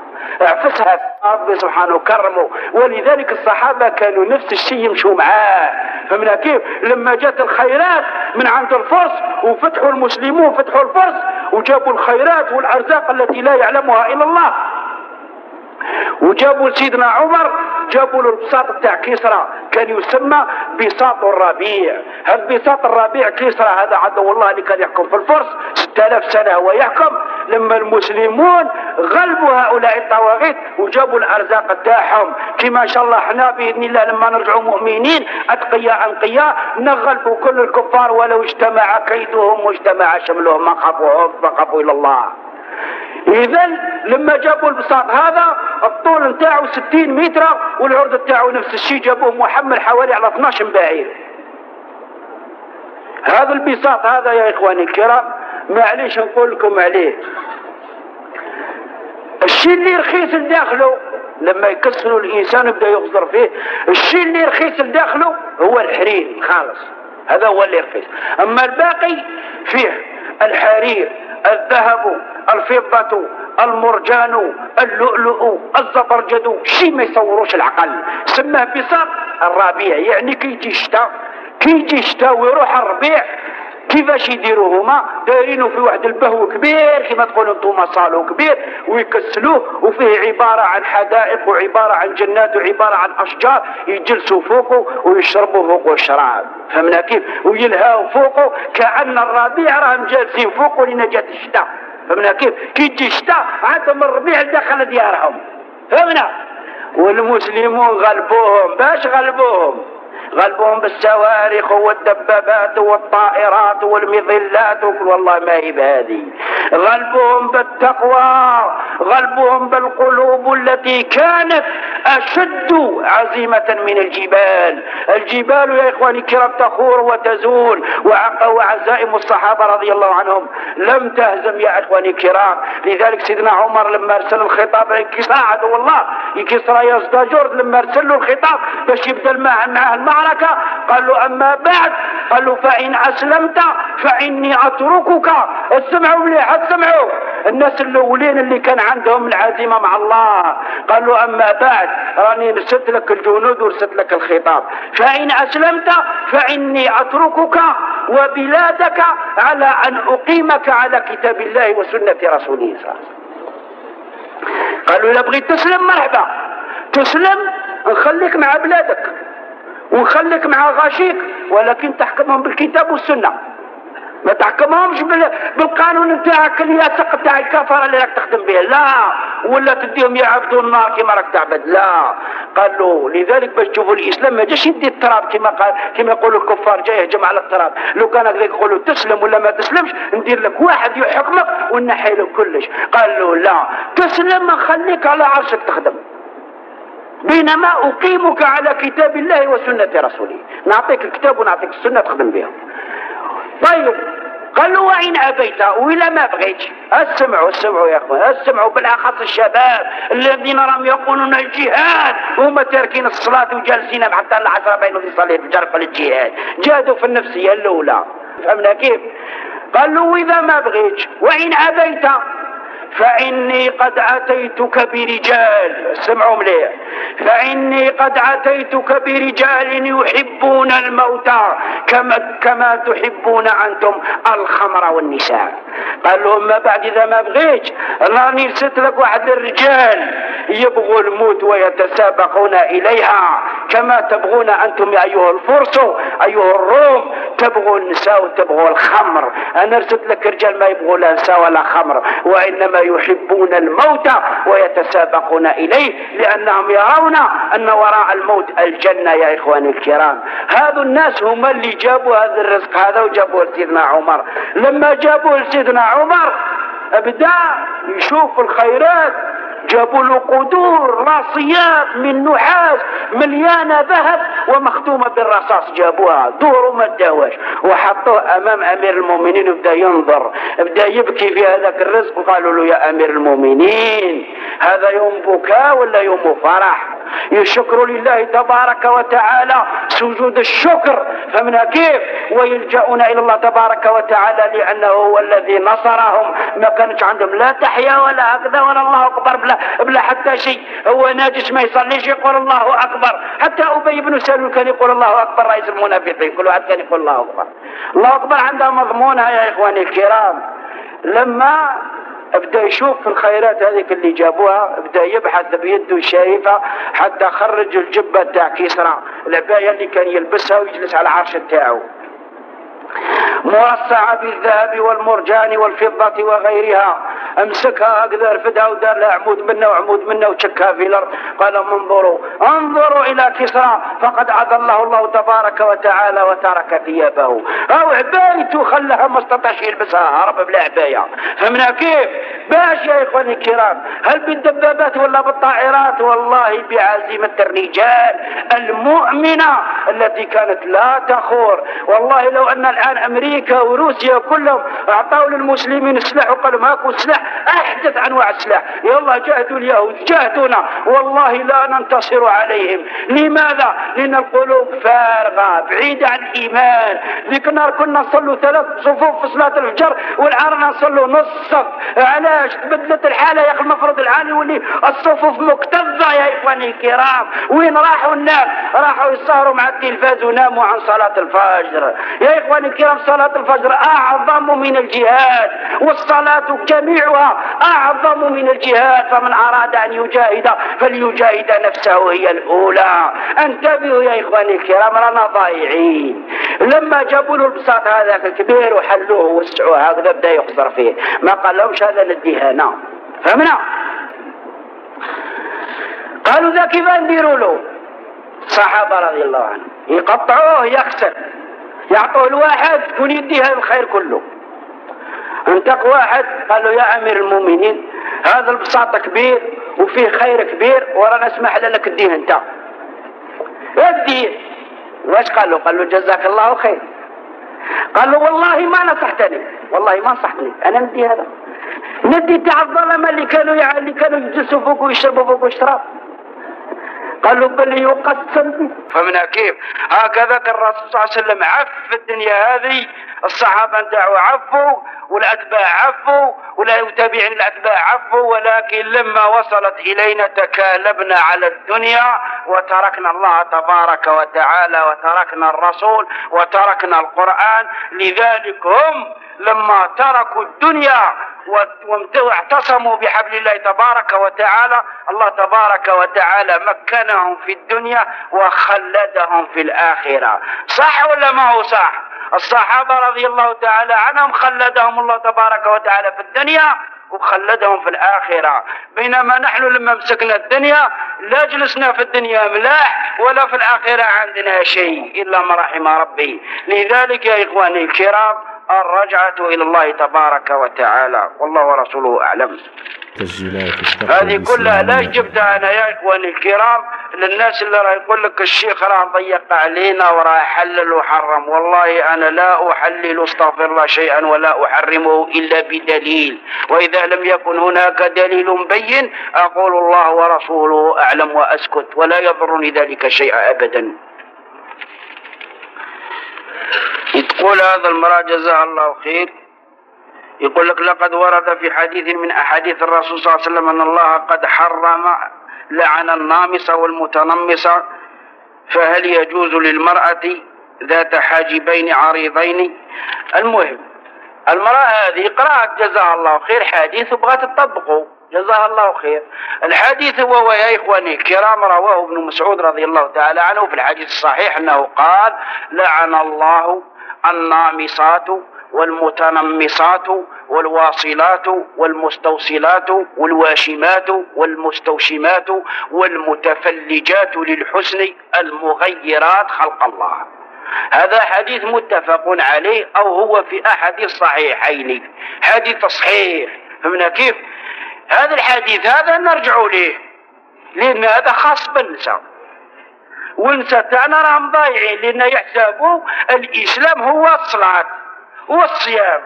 عفسها في ربي سبحانه وكرمه ولذلك الصحابة كانوا نفس الشيء يمشوا معاه. فهمنا كيف؟ لما جات الخيرات من عند الفرس وفتحوا المسلمون فتحوا الفرس وجابوا الخيرات والأرزاق التي لا يعلمها إلا الله. وجابوا لسيدنا عمر جابوا له البساط بتاع كسرى كان يسمى بساط الربيع. هذا بساط الربيع كسرى هذا عدو الله اللي كان يحكم في الفرس 6000 سنة هو يحكم. لما المسلمون غلبوا هؤلاء الطواغيت وجابوا الأرزاق تاعهم كما ان شاء الله إحنا بإذن الله لما نرجعوا مؤمنين أتقياء انقياء نغلبوا كل الكفار ولو اجتمع كيدهم واجتمع شملهم ما خافوا ما خافوا إلى الله. اذا لما جابوا البساط هذا الطول نتاعو 60 متر والعرض نتاعو نفس الشيء. جابوه محمل حوالي على 12 بعير. هذا البساط هذا يا إخواني الكرام معليش نقول لكم عليه. الشيء اللي رخيص لداخله لما يكسروا الإنسان يبدأ يغزر فيه الشيء اللي رخيص لداخله هو الحرير خالص. هذا هو اللي رخيص. أما الباقي فيه الحرير. الذهب الفضة المرجان اللؤلؤ الزبرجد شي ما يصوروش العقل. سماه بساط الربيع. يعني كي يجي الشتاء كي يجي الشتاء ويروح الربيع كيفاش يديروا هما دايرينه في واحد البهو كبير كما تقولوا أنتم صالو كبير ويكسلوه وفيه عبارة عن حدائق وعبارة عن جنات وعبارة عن أشجار يجلسوا فوقه ويشربوا فوقه الشراب. فهمنا كيف؟ ويلهاوا فوقه كأن الربيع راهم جالسين فوقه لنجاة الشتاء. فهمنا كيف؟ كي تجي الشتاء عندهم الربيع دخل ديارهم. فهمنا؟ والمسلمون غلبوهم. باش غلبوهم؟ غلبهم بالصواريخ والدبابات والطائرات والمظلات. والله ما هي بهذه. غلبهم بالتقوى غلبهم بالقلوب التي كانت أشد عزيمة من الجبال. الجبال يا إخواني الكرام تخور وتزول وعزائم الصحابة رضي الله عنهم. لم تهزم يا إخواني الكرام لذلك سيدنا عمر لما أرسل الخطاب لكسرى عدو الله كسرى يزدجر لما أرسل له الخطاب. باش يبدأ معه المعركة. المعركة قال له أما بعد. قال له فإن أسلمت فإني أتركك. اسمعوا مليح اسمعوا. الناس الأولين اللي كان عندهم العزيمة مع الله. قال له أما بعد. راني رسلت لك الجنود ورسلت لك الخطاب. فإن أسلمت فإني أتركك وبلادك على أن أقيمك على كتاب الله وسنة رسوله. صلى الله عليه وسلم قالوا إذا بغيت تسلم مرحبا. تسلم نخليك مع بلادك. ونخليك مع غاشيك ولكن تحكمهم بالكتاب والسنة. ما تحكمهمش بالقانون نتاعك الياسق تاع الكفره اللي راك تخدم به لا. ولا تديهم يعبدوا النار كما راك تعبد. لا. قالوا لذلك باش تشوفوا الإسلام ما جاش يدي التراب كما قال كما يقولوا الكفار جاي يهجم على التراب لو كان هكذا يقولوا تسلم ولا ما تسلمش ندير لك واحد يحكمك ونحي له كلش. قالوا لا. تسلم خليك على عرشك تخدم. بينما أقيمك على كتاب الله وسنة رسوله. نعطيك الكتاب ونعطيك السنة تخدم بها. طيب قال له وإن أبيت؟ وإلا ما بغيت؟ اسمعوا اسمعوا يا أخوان اسمعوا بالأخص الشباب الذين راهم يقولون الجهاد وهم تاركين الصلاة وجالسين حتى العشرة بينهم يصلي الفجر في الجهاد جادوا في النفسية الأولى. فهمنا كيف؟ قال له إذا ما بغيت؟ وإن أبيت؟ فإني قد أتيتك برجال اسمعوا مليح. فإني قد أتيتك برجال يحبون الموت كما, كما تحبون أنتم الخمر والنساء. قال لهم ما بعد إذا ما بغيت راني رسلت لك واحد الرجال يبغوا الموت ويتسابقون إليها. كما تبغون أنتم أيها الفرس أيها الروم تبغوا النساء وتبغوا الخمر. أنا رسلت لك رجال ما يبغوا لا نساء ولا خمر وإنما يحبون الموت ويتسابقون إليه لأنهم يرون أن وراء الموت الجنة يا إخواني الكرام. هذا الناس هم اللي جابوا هذا الرزق هذا وجابوه لسيدنا عمر. لما جابوه لسيدنا عمر ابدا يشوف الخيرات جابوا له قدور راسيات من نحاس مليانة ذهب ومختومة بالرصاص جابوها. دور وما داواش وحطوه أمام أمير المؤمنين وبدأ ينظر. بدأ يبكي في هذاك الرزق. وقالوا له يا أمير المؤمنين هذا يوم بكاء ولا يوم فرح؟ يشكر لله تبارك وتعالى. سجود الشكر فمن كيف؟ ويلجؤون إلى الله تبارك وتعالى لأنه هو الذي نصرهم. ما كانش عندهم لا تحيا ولا هكذا ولا الله أكبر بلا, بلا حتى شيء. هو ناجس ما يصليش يقول الله أكبر. حتى أبي بن سلول كان يقول الله أكبر رئيس المنافقين. كل واحد كان يقول الله أكبر. الله أكبر عندها مضمونها يا إخواني الكرام. لما بدا يشوف في الخيرات هذيك اللي جابوها بدا يبحث بيده الشريفة حتى خرج الجبة تاع كسرى. العباية اللي كان يلبسها ويجلس على العرش تاعو مرصعة بالذهب والمرجان والفضة وغيرها. امسكها هكذا رفدها ودار لها عمود منا وعمود منا وشكها في الأرض. قال انظروا انظروا إلى كسرى. فقد اذله الله تبارك وتعالى وترك ثيابه. أو عبايته خلاها ما استطاعش يلبسها هرب بلا عباية. فهمنا كيف؟ باش يا اخواني الكرام هل بالدبابات ولا بالطائرات؟ والله بعزيمه الرجال المؤمنة التي كانت لا تخور. والله لو أن الآن أمريكا وروسيا كلهم أعطوا للمسلمين السلاح وقالوا ماكو سلاح أحدث أنواع السلاح. يلا جاهدوا اليهود جاهدونا. والله لا ننتصر عليهم. لماذا؟ لأن القلوب فارغة بعيدة عن الإيمان. ذيك النهار كنا نصلوا ثلاث صفوف في صلاة الفجر والعار نصلوا نص صف. علاش؟ تبدلت الحالة يا أخي المفروض الحال يولي الصفوف مكتظة يا إخواني الكرام. وين راحوا الناس؟ راحوا يسهروا مع التلفاز وناموا عن صلاة الفجر. يا إخواني الكرام صلاة الفجر أعظم من الجهاد والصلاة جميعها أعظم من الجهاد. فمن أراد أن يجاهد فليجاهد نفسه هي الأولى. انتبهوا يا إخواني الكرام رانا ضايعين. لما جابوا له البساط هذاك الكبير وحلوه ووسعوه هكذا بدأ يخسر فيه. ما قال لهمش هذا نديه هنا فهمنا؟ قالوا ذا كيف نديروا له الصحابه رضي الله عنهم. يقطعوه يخسر يعطوه الواحد يكون يديها الخير كله. انتق واحد؟ قال له يا أمير المؤمنين هذا البساط كبير وفيه خير كبير ورانا اسمح لك تديه أنت. اديه واش قال له؟ قال له جزاك الله خير. قال له والله ما نصحتني والله ما نصحتني أنا ندي هذا. ندي تاع الظلمه اللي كانوا يعني اللي كانوا يجلسوا فوق ويشربوا فوق ويشرب قال له بل يقسم. فمن كيف هكذا الرسول صلى الله عليه وسلم عف الدنيا هذه الصحابة نتاعو عفوا والأتباع عفوا ولا يتابعين الأتباع عفوا ولكن لما وصلت إلينا تكالبنا على الدنيا وتركنا الله تبارك وتعالى وتركنا الرسول وتركنا القرآن لذلك هم لما تركوا الدنيا واعتصموا بحبل الله تبارك وتعالى الله تبارك وتعالى مكنهم في الدنيا وخلدهم في الآخرة. صح ولا ما هو صح؟ الصحابة رضي الله تعالى عنهم خلدهم الله تبارك وتعالى في الدنيا وخلدهم في الآخرة. بينما نحن لما مسكنا الدنيا لا جلسنا في الدنيا ملاح ولا في الآخرة عندنا شيء إلا ما رحم ربي. لذلك يا إخواني الكرام الرجعة إلى الله تبارك وتعالى. والله ورسوله أعلم. تسجيلات هذه كلها لا جبتها أنا يا إخواني الكرام للناس اللي راه يقول لك الشيخ راه ضيق علينا وراه حلل وحرم. والله أنا لا أحلل أستغفر الله شيئا ولا أحرمه إلا بدليل. وإذا لم يكن هناك دليل بين أقول الله ورسوله أعلم وأسكت. ولا يضرني ذلك شيئا أبدا. يقول هذا المرأة جزاها الله خير. يقول لك لقد ورد في حديث من أحاديث الرسول صلى الله عليه وسلم أن الله قد حرم لعن النامصة والمتنمصة فهل يجوز للمرأة ذات حاجبين عريضين؟ المهم المرأة هذه قرأت جزاها الله خير حديث وبغت تطبقه. جزاها الله خير. الحديث هو يا إخواني الكرام رواه ابن مسعود رضي الله تعالى عنه في الحديث الصحيح أنه قال لعن الله النامصات والمتنمصات والواصلات والمستوصلات والواشمات والمستوشمات والمتفلجات للحسن المغيرات خلق الله. هذا حديث متفق عليه أو هو في أحد الصحيحين. حديث صحيح. فهمنا كيف؟ هذا الحديث هذا نرجع ليه؟ لأن هذا خاص بالنساء. والنساء تاعنا راهم ضايعين لأن يحسبوا الإسلام هو الصلاة هو الصيام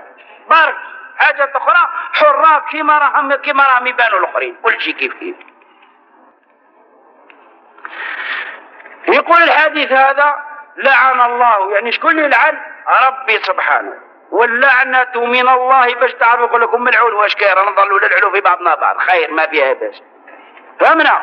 بارك. حاجة أخرى حرات كما راهم كما راهم يبانوا الآخرين. كل شيء كيف كيف. يقول الحديث هذا لعن الله. يعني شكون يلعن؟ ربي سبحانه. واللعنة من الله باش تعرفوا يقول لكم ملعون واش كاين. نظلوا نلعنوا في بعضنا بعض خير ما فيها بس فهمنا؟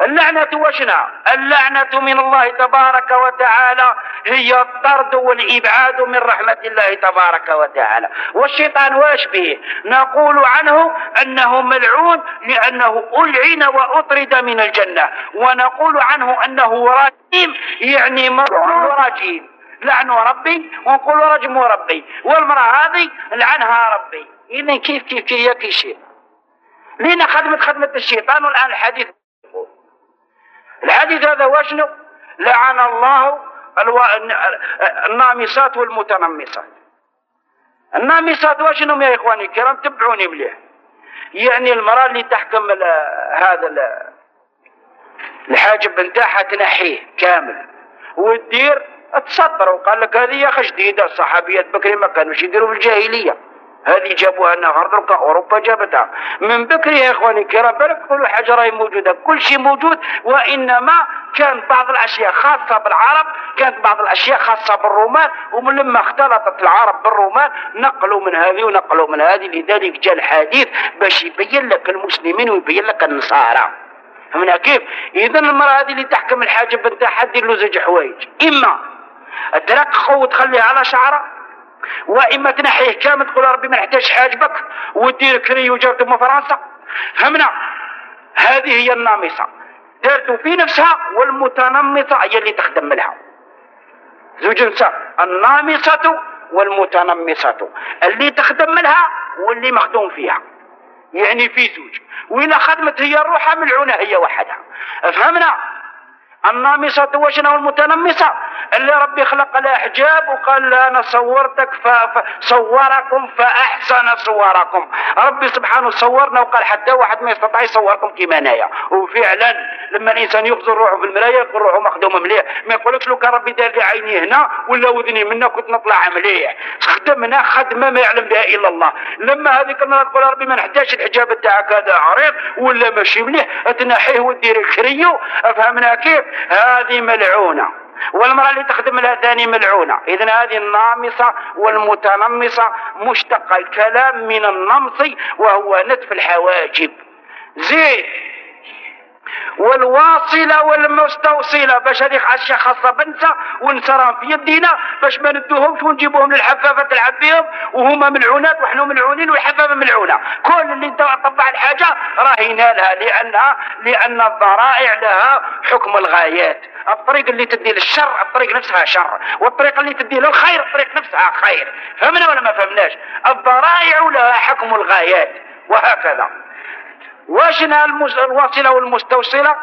اللعنة وشنا؟ اللعنة من الله تبارك وتعالى هي الطرد والإبعاد من رحمة الله تبارك وتعالى. والشيطان واش به؟ نقول عنه أنه ملعون لأنه ألعن وأطرد من الجنة. ونقول عنه أنه رجيم يعني مرجوم رجيم لعن ربي ونقول رجم ربي. والمرأة هذه لعنها ربي. إذا كيف كيف كيف يكي شيء؟ لنا خدمة خدمة الشيطان والآن الحديث. الحديث هذا وشنو؟ لعن الله. النامصات والمتنمصات. النامصات وشنو يا إخواني الكرام؟ تبعوني مليح. يعني المرأة اللي تحكم. هذا ال... الحاجب نتاعها تنحيه كامل. وتدير تصدر وقال لك هذه يا أخي جديدة الصحابيات بكري ما كانوش يديروا في الجاهلية. هذه جابوها لنا غرب أوروبا جابتها. من بكري يا إخواني الكرام بالك كل حاجة راهي موجودة. كل شيء موجود وإنما كان بعض الأشياء خاصة بالعرب كانت بعض الأشياء خاصة بالرومان ومن لما اختلطت العرب بالرومان نقلوا من هذه ونقلوا من هذه. لذلك جاء الحديث باش يبين لك المسلمين ويبين لك النصارى. فهمنا كيف؟ اذا المرأة هذه اللي تحكم الحاجب نتاعها دير له زوج حوايج. إما ترققه وتخليه على شعرة؟ وإما تنحيه كامل تقول ربي ما نحتاج حاجبك ودير كري وجرت من فرنسا. فهمنا هذه هي النامصة. دارت في نفسها والمتنمصة هي اللي تخدم لها زوج نساء النامصة والمتنمصة. اللي تخدم لها واللي مخدوم فيها. يعني في زوج. وإذا خدمت هي الروحة ملعونة هي وحدها. فهمنا النامصة وشنا والمتنمصة اللي ربي خلق لها حجاب وقال لها أنا صورتك فصوركم فأحسن صوركم. ربي سبحانه صورنا وقال حتى واحد ما يستطيع يصوركم كيما أنايا. وفعلا لما الإنسان يخزر روحه في المرايه يلقى روحه مخدوم مليح. ما يقولكش لو كان ربي دار لي عيني هنا ولا وذني منا كنت نطلع مليح. خدمنا خدمة ما يعلم بها إلا الله. لما هذيك المراه تقول ربي ما نحتاجش الحجاب تاعك هذا عريض ولا ماشي مليح. تنحيه ودير الخريو أفهمنا كيف؟ هذه ملعونة والمرأة اللي تخدم لها ثاني ملعونة. إذا هذه النامصة والمتنمصة مشتقة الكلام من النمص وهو نتف الحواجب. زين. والواصلة والمستوصلة باش هذه اشياء خاصة بنسى ونسران في يدينا باش ما ندوهمش ونجيبوهم للحفافة تلعب بهم وهما ملعونات وحنا ملعونين والحفافة ملعونة. كل اللي طبع الحاجة راه ينالها لأنها لأن الضرائع لها حكم الغايات. الطريق اللي تدي للشر الطريق نفسها شر. والطريق اللي تدي للخير الطريق نفسها خير. فهمنا ولا ما فهمناش؟ الضرائع لها حكم الغايات. وهكذا. واشنا الواصلة والمستوصلة؟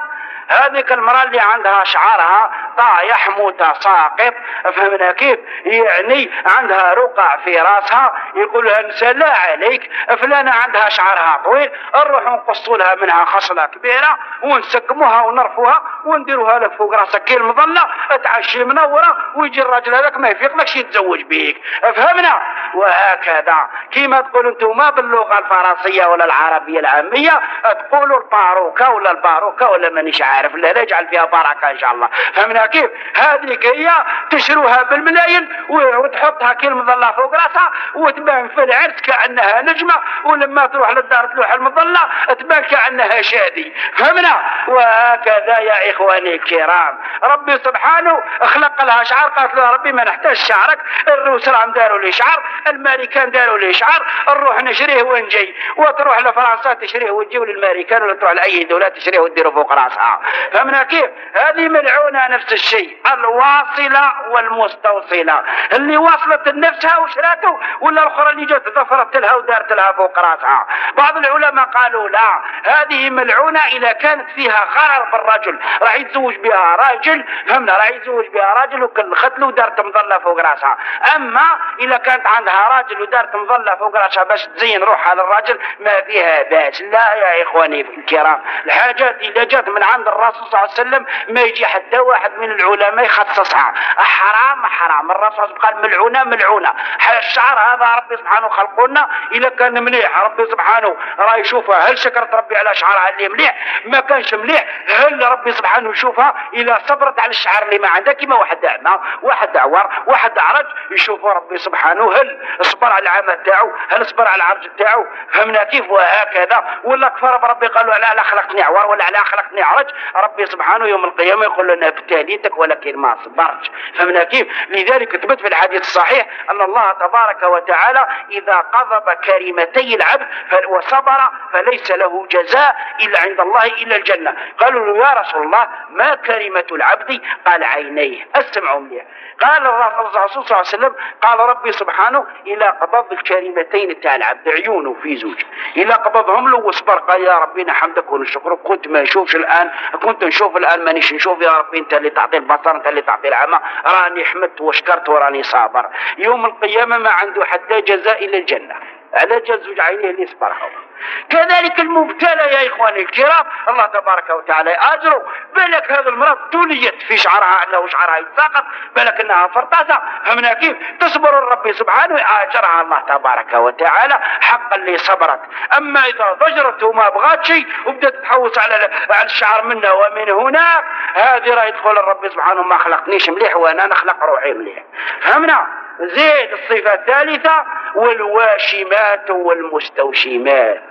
هذيك المرأة اللي عندها شعرها طايح متساقط فهمنا كيف؟ يعني عندها رقع في راسها يقول لها نسلا عليك فلانة عندها شعرها طويل نروح نقصوا لها منها خصلة كبيرة ونسكموها ونرفوها ونديروها لك فوق راسك كي المظلة تعشي منورة ويجي الراجل هذاك ما يفيق لكش يتزوج بيك. فهمنا وهكذا. كيما تقولوا أنتم باللغة الفرنسية ولا العربية العامية تقولوا الباروكة ولا الباروكة ولا مانيش عارف. لا يجعل فيها بركة إن شاء الله. فهمنا كيف؟ هذيك هي تشروها بالملايين وتحطها كي المظلة فوق راسها وتبان في العرس كأنها نجمة ولما تروح للدار تلوح المظلة تبان كأنها شادي. فهمنا؟ وهكذا يا إخواني الكرام. ربي سبحانه خلق لها شعر قالت له ربي ما نحتاج شعرك الروس راهم داروا لي شعر الماريكان داروا لي شعر نروح نشريه ونجي وتروح لفرنسا تشريه وتجيب للماريكان ولا تروح لأي دولة تشريه وتديره فوق راسها. فهمنا كيف؟ هذه ملعونة نفس الشيء الواصلة والمستوصلة. اللي وصلت لنفسها وشراته ولا الأخرى اللي جت ظفرت لها ودارت لها فوق راسها. بعض العلماء قالوا لا هذه ملعونة إذا كانت فيها غرر بالرجل راح يتزوج بها راجل فهمنا؟ راح يتزوج بها راجل وكل ختل ودارت مظلة فوق راسها. أما إذا كانت عندها راجل ودارت مظلة فوق راسها باش تزين روحها للراجل ما فيها باس. لا يا إخواني الكرام الحاجات إذا جات من عند الرسول صلى الله عليه وسلم ما يجي حتى واحد من العلماء يخصصها حرام حرام. الرسول قال ملعونة ملعونة. الشعر هذا ربي سبحانه خلقنا إذا كان مليح. ربي سبحانه راه يشوفها. هل شكرت ربي على شعرها؟ اللي مليح. ما كانش مليح. هل ربي سبحانه يشوفها؟ إذا صبرت على الشعر اللي ما عندها. كما واحد أعمى واحد أعور واحد أعرج يشوفه ربي سبحانه هل صبر على العمى تاعو؟ هل صبر على العرج تاعو؟ فهمنا كيف وهكذا. ولا كفر بربي. قالوا لا لا خلقتني عور ولا لا خلقتني عرج ربي سبحانه يوم القيامة يقول لنا ابتليتك ولكن ما صبرت. فهمنا كيف لذلك ثبت في الحديث الصحيح أن الله تبارك وتعالى إذا قضب كلمتي العبد وصبر فليس له جزاء إلا عند الله إلا الجنة. قالوا له يا رسول الله ما كلمة العبد؟ قال عينيه. أسمعوا مليح قال الرسول صلى الله عليه وسلم قال ربي سبحانه إلى قبض الكلمتين تاع العبد عيونه في زوج. إلى قبضهم له وصبر قال يا ربي نحمدك ونشكرك كنت ما نشوفش الآن كنت نشوف الآن مانيش نشوف يا ربي أنت اللي تعطي البصر أنت اللي تعطي العمى. راني حمدت وشكرت وراني صابر. يوم القيامة ما عنده حتى جزاء إلا الجنة. على جزء عينيه اللي صبرهم كذلك المبتلى يا إخواني الكرام الله تبارك وتعالى أجره. بالك هذا المرض توليت في شعرها أنه شعرها يتساقط بالك أنها فرطاسة فهمنا كيف تصبر الرب سبحانه أجرها الله تبارك وتعالى حقا اللي صبرت. أما إذا ضجرت وما بغات شيء وبدأت تحوس على على الشعر منا ومن هناك هذه راه يدخل الرب سبحانه ما خلقنيش مليح وأنا نخلق روحي مليح. فهمنا؟ زيد الصفة الثالثة والواشمات والمستوشمات.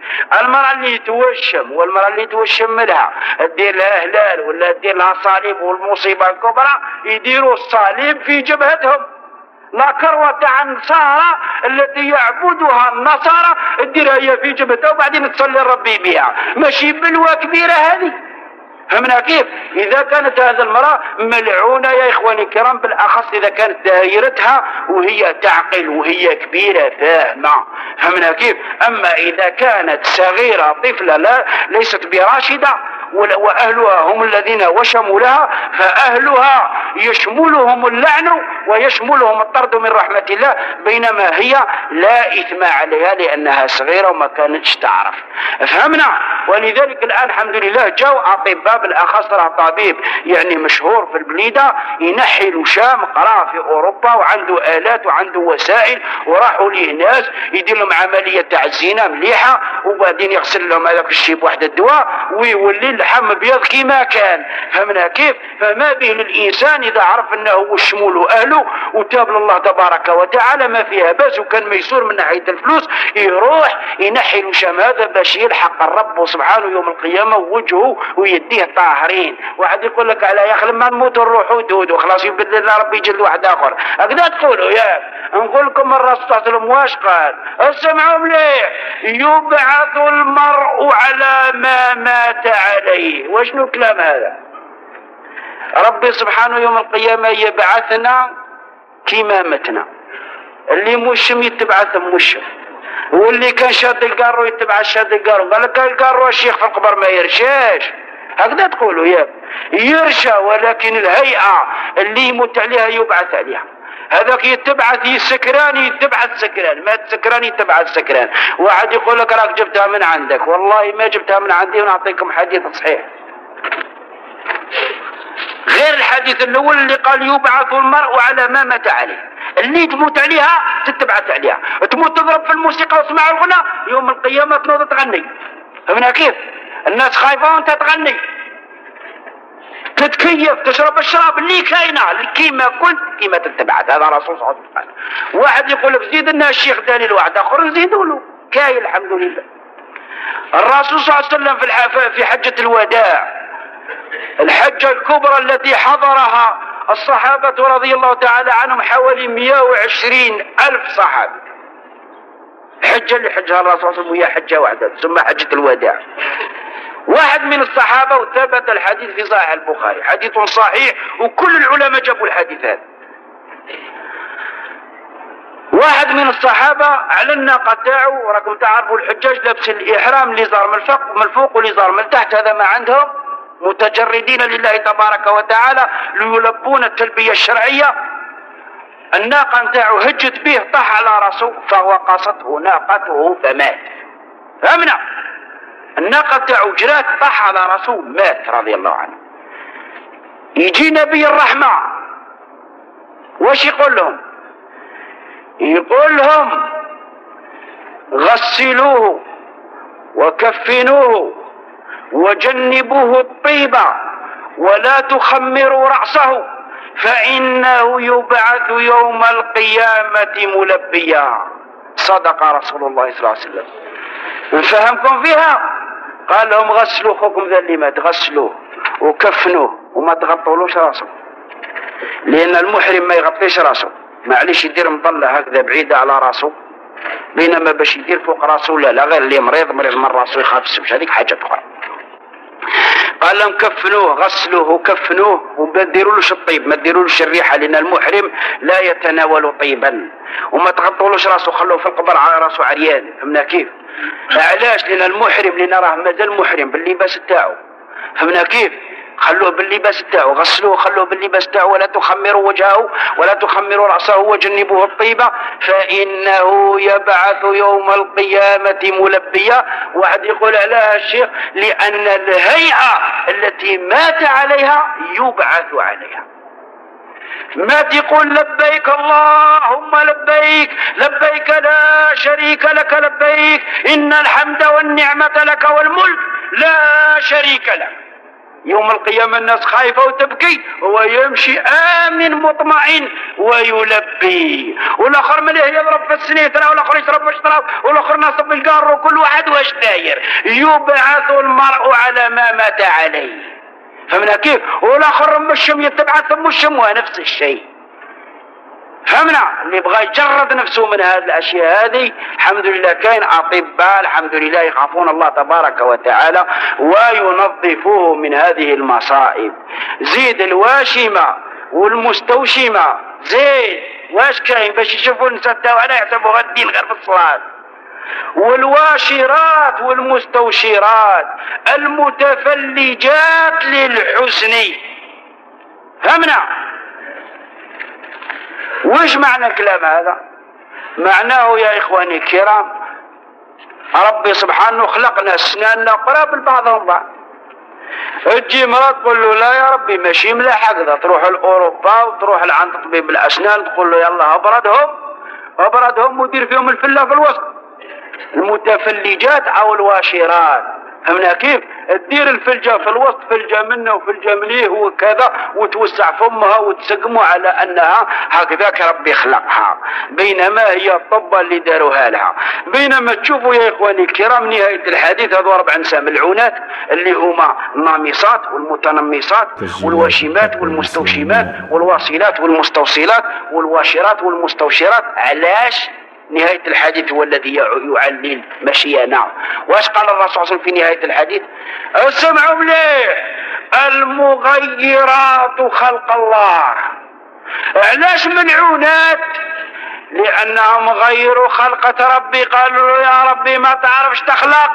المرأة اللي توشم والمرأة اللي توشم لها تدير لها هلال ولا تدير لها صليب والمصيبة الكبرى يديروا الصليب في جبهتهم. لا كروة تاع النصارى التي يعبدها النصارى تديرها هي في جبهتها وبعدين تصلي ربي بها. ماشي بلوى كبيرة هذه. فهمنا كيف إذا كانت هذه المرأة ملعونة يا إخواني الكرام بالأخص إذا كانت دائرتها وهي تعقل وهي كبيرة فاهمة؟ فهمنا كيف أما إذا كانت صغيرة طفلة لا ليست براشدة وأهلها هم الذين وشموا لها فأهلها يشملهم اللعن ويشملهم الطرد من رحمة الله بينما هي لا إثم عليها لأنها صغيرة وما كانتش تعرف. فهمنا ولذلك الآن الحمد لله جاءوا أطباء بالأخص طبيب يعني مشهور في البليدة ينحي الوشام قرا في أوروبا وعنده آلات وعنده وسائل وراحوا ليه ناس يدير لهم عملية تاع الزينة مليحة وبعدين يغسل لهم هذاك الشيب واحد الدواء ويولي اللحم بيض كيما كان. فهمنا كيف؟ فما به للإنسان إذا عرف أنه وشمول أهله وتاب لله تبارك وتعالى ما فيها بأس وكان ميسور من ناحية الفلوس يروح ينحي الوشام هذا باش يلحق الرب سبحانه يوم القيامة ووجهه ويديه طاهرين. واحد يقول لك على يا لما نموت نروح ودود وخلاص يبدل ربي جلد واحد آخر. هكذا تقولوا يا نقول لكم الرسول صلى الله عليه وسلم واش قال أسمعوا مليح. يبعث المرء على ما مات عليه. وشنو الكلام هذا؟ ربي سبحانه يوم القيامة يبعثنا كما متنا اللي مشم يتبعث مشم. واللي كان شاد القارو يتبع شاد القارو. قال لك القارو الشيخ في القبر ما يرشاش. هكذا تقولوا يا. يرشى ولكن الهيئة اللي يموت عليها يبعث عليها. هذاك يتبعث السكران يتبع السكران ما السكران يتبع السكران واحد يقول لك راك جبتها من عندك. والله ما جبتها من عندي ونعطيكم حديث صحيح. غير الحديث الأول اللي قال يبعث المرء على ما مات عليه. اللي تموت عليها تتبعث عليها. تموت تضرب في الموسيقى وتسمع الغنى يوم القيامة تنوض تغني. فهمنا كيف؟ الناس خايفة وانت تغني. تتكيف تشرب الشراب اللي كاينة. كيما كنت كيما تتبعت. هذا رسول صلى الله عليه وسلم. واحد يقول لك زيد لنا الشيخ دليل واحد آخر نزيدوا له كاين الحمد لله. الرسول صلى الله عليه وسلم في في حجة الوداع. الحجة الكبرى التي حضرها الصحابة رضي الله تعالى عنهم حوالي 120 ألف صحابي. الحجة اللي حجها الرسول صلى الله عليه وسلم هي حجة واحدة تسمى حجة الوداع. واحد من الصحابة وثبت الحديث في صحيح البخاري. حديث صحيح وكل العلماء جابوا الحديث هذا. واحد من الصحابة على الناقة تاعو راكم تعرفوا الحجاج لابس الإحرام اللي زار من الفوق من الفوق واللي زار من تحت هذا ما عندهم. متجردين لله تبارك وتعالى ليلبون التلبية الشرعية. الناقة نتاعو هجت به طاح على راسه فوقصته ناقته فمات. فهمنا؟ الناقة نتاعو جرات طاح على راسه مات رضي الله عنه. يجي نبي الرحمة واش يقول لهم؟ يقول لهم غسلوه وكفنوه وجنبوه الطيبة ولا تخمروا رأسه فإنه يبعث يوم القيامة ملبيا. صدق رسول الله صلى الله عليه وسلم. نفهمكم فيها؟ قال لهم غسلوا اخوكم ذا اللي مات غسلوه وكفنوه وما تغطولوش راسه لأن المحرم ما يغطيش راسه. معليش يدير مظلة هكذا بعيدة على راسه. بينما باش يدير فوق راسه لا لا غير اللي مريض مريض من راسه يخاف السبش هذيك حاجة أخرى. قال لهم كفنوه غسلوه وكفنوه وما ديرولوش الطيب ما ديرولوش الريحة لأن المحرم لا يتناول طيبا. وما تغطولوش راسه خلوه في القبر على راسه عريان. فهمنا كيف؟ علاش؟ لأن المحرم لأن راه مازال محرم باللباس تاعو. فهمنا كيف؟ خلوه باللباس تاعو غسلوه خلوه باللباس تاعو ولا تخمروا وجهه ولا تخمروا رأسه وجنبوه الطيبة. فإنه يبعث يوم القيامة ملبيا. واحد يقول عليها الشيخ لأن الهيئة التي مات عليها يبعث عليها. ما تقول لبيك اللهم لبيك لبيك لا شريك لك لبيك إن الحمد والنعمة لك والملك لا شريك لك. يوم القيامة الناس خايفة وتبكي هو يمشي آمن مطمئن ويلبي. والآخر مليه يضرب في السنيترا والآخر يشرب في الشراب والآخر ناصب القار وكل واحد واش داير؟ يبعث المرء على ما مات عليه. فهمنا كيف والآخر مشم يتبعث مشم ونفس الشيء. فهمنا؟ اللي بغى يجرد نفسه من هذه الأشياء هذه الحمد لله كاين أطباء الحمد لله يخافون الله تبارك وتعالى وينظفوه من هذه المصائب. زيد الواشمة والمستوشمة. زيد واش كاين؟ باش يشوفوا النساء تاعنا يحسبوا غادين غير في الصلاة. والواشرات والمستوشرات المتفلجات للحسن فهمنا؟ وش معنى الكلام هذا؟ معناه يا إخواني الكرام ربي سبحانه خلقنا أسناننا قراب لبعضهم بعض تجي مرة تقول له لا يا ربي ماشي ملاح هكذا تروح لأوروبا وتروح لعند طبيب الأسنان تقول له يلا أبردهم أبردهم ودير فيهم الفلة في الوسط. المتفلجات أو الواشرات. فهمنا كيف؟ تدير الفلجة في الوسط فلجة منه وفلجة منيه وكذا وتوسع فمها وتسقمه على أنها هكذاك ربي خلقها. بينما هي الطبة اللي داروها لها. بينما تشوفوا يا إخواني الكرام نهاية الحديث هذو أربع نساء ملعونات اللي هما النامصات والمتنمصات والواشمات والمستوشمات والواصلات والمستوصلات والواشرات والمستوشرات. علاش؟ نهاية الحديث هو الذي يعلل مشينا واش قال الرسول صلى الله عليه وسلم في نهاية الحديث؟ اسمعوا مليح المغيرات خلق الله. علاش ملعونات لأنهم غيروا خلقة ربي. قالوا يا ربي ما تعرفش تخلق؟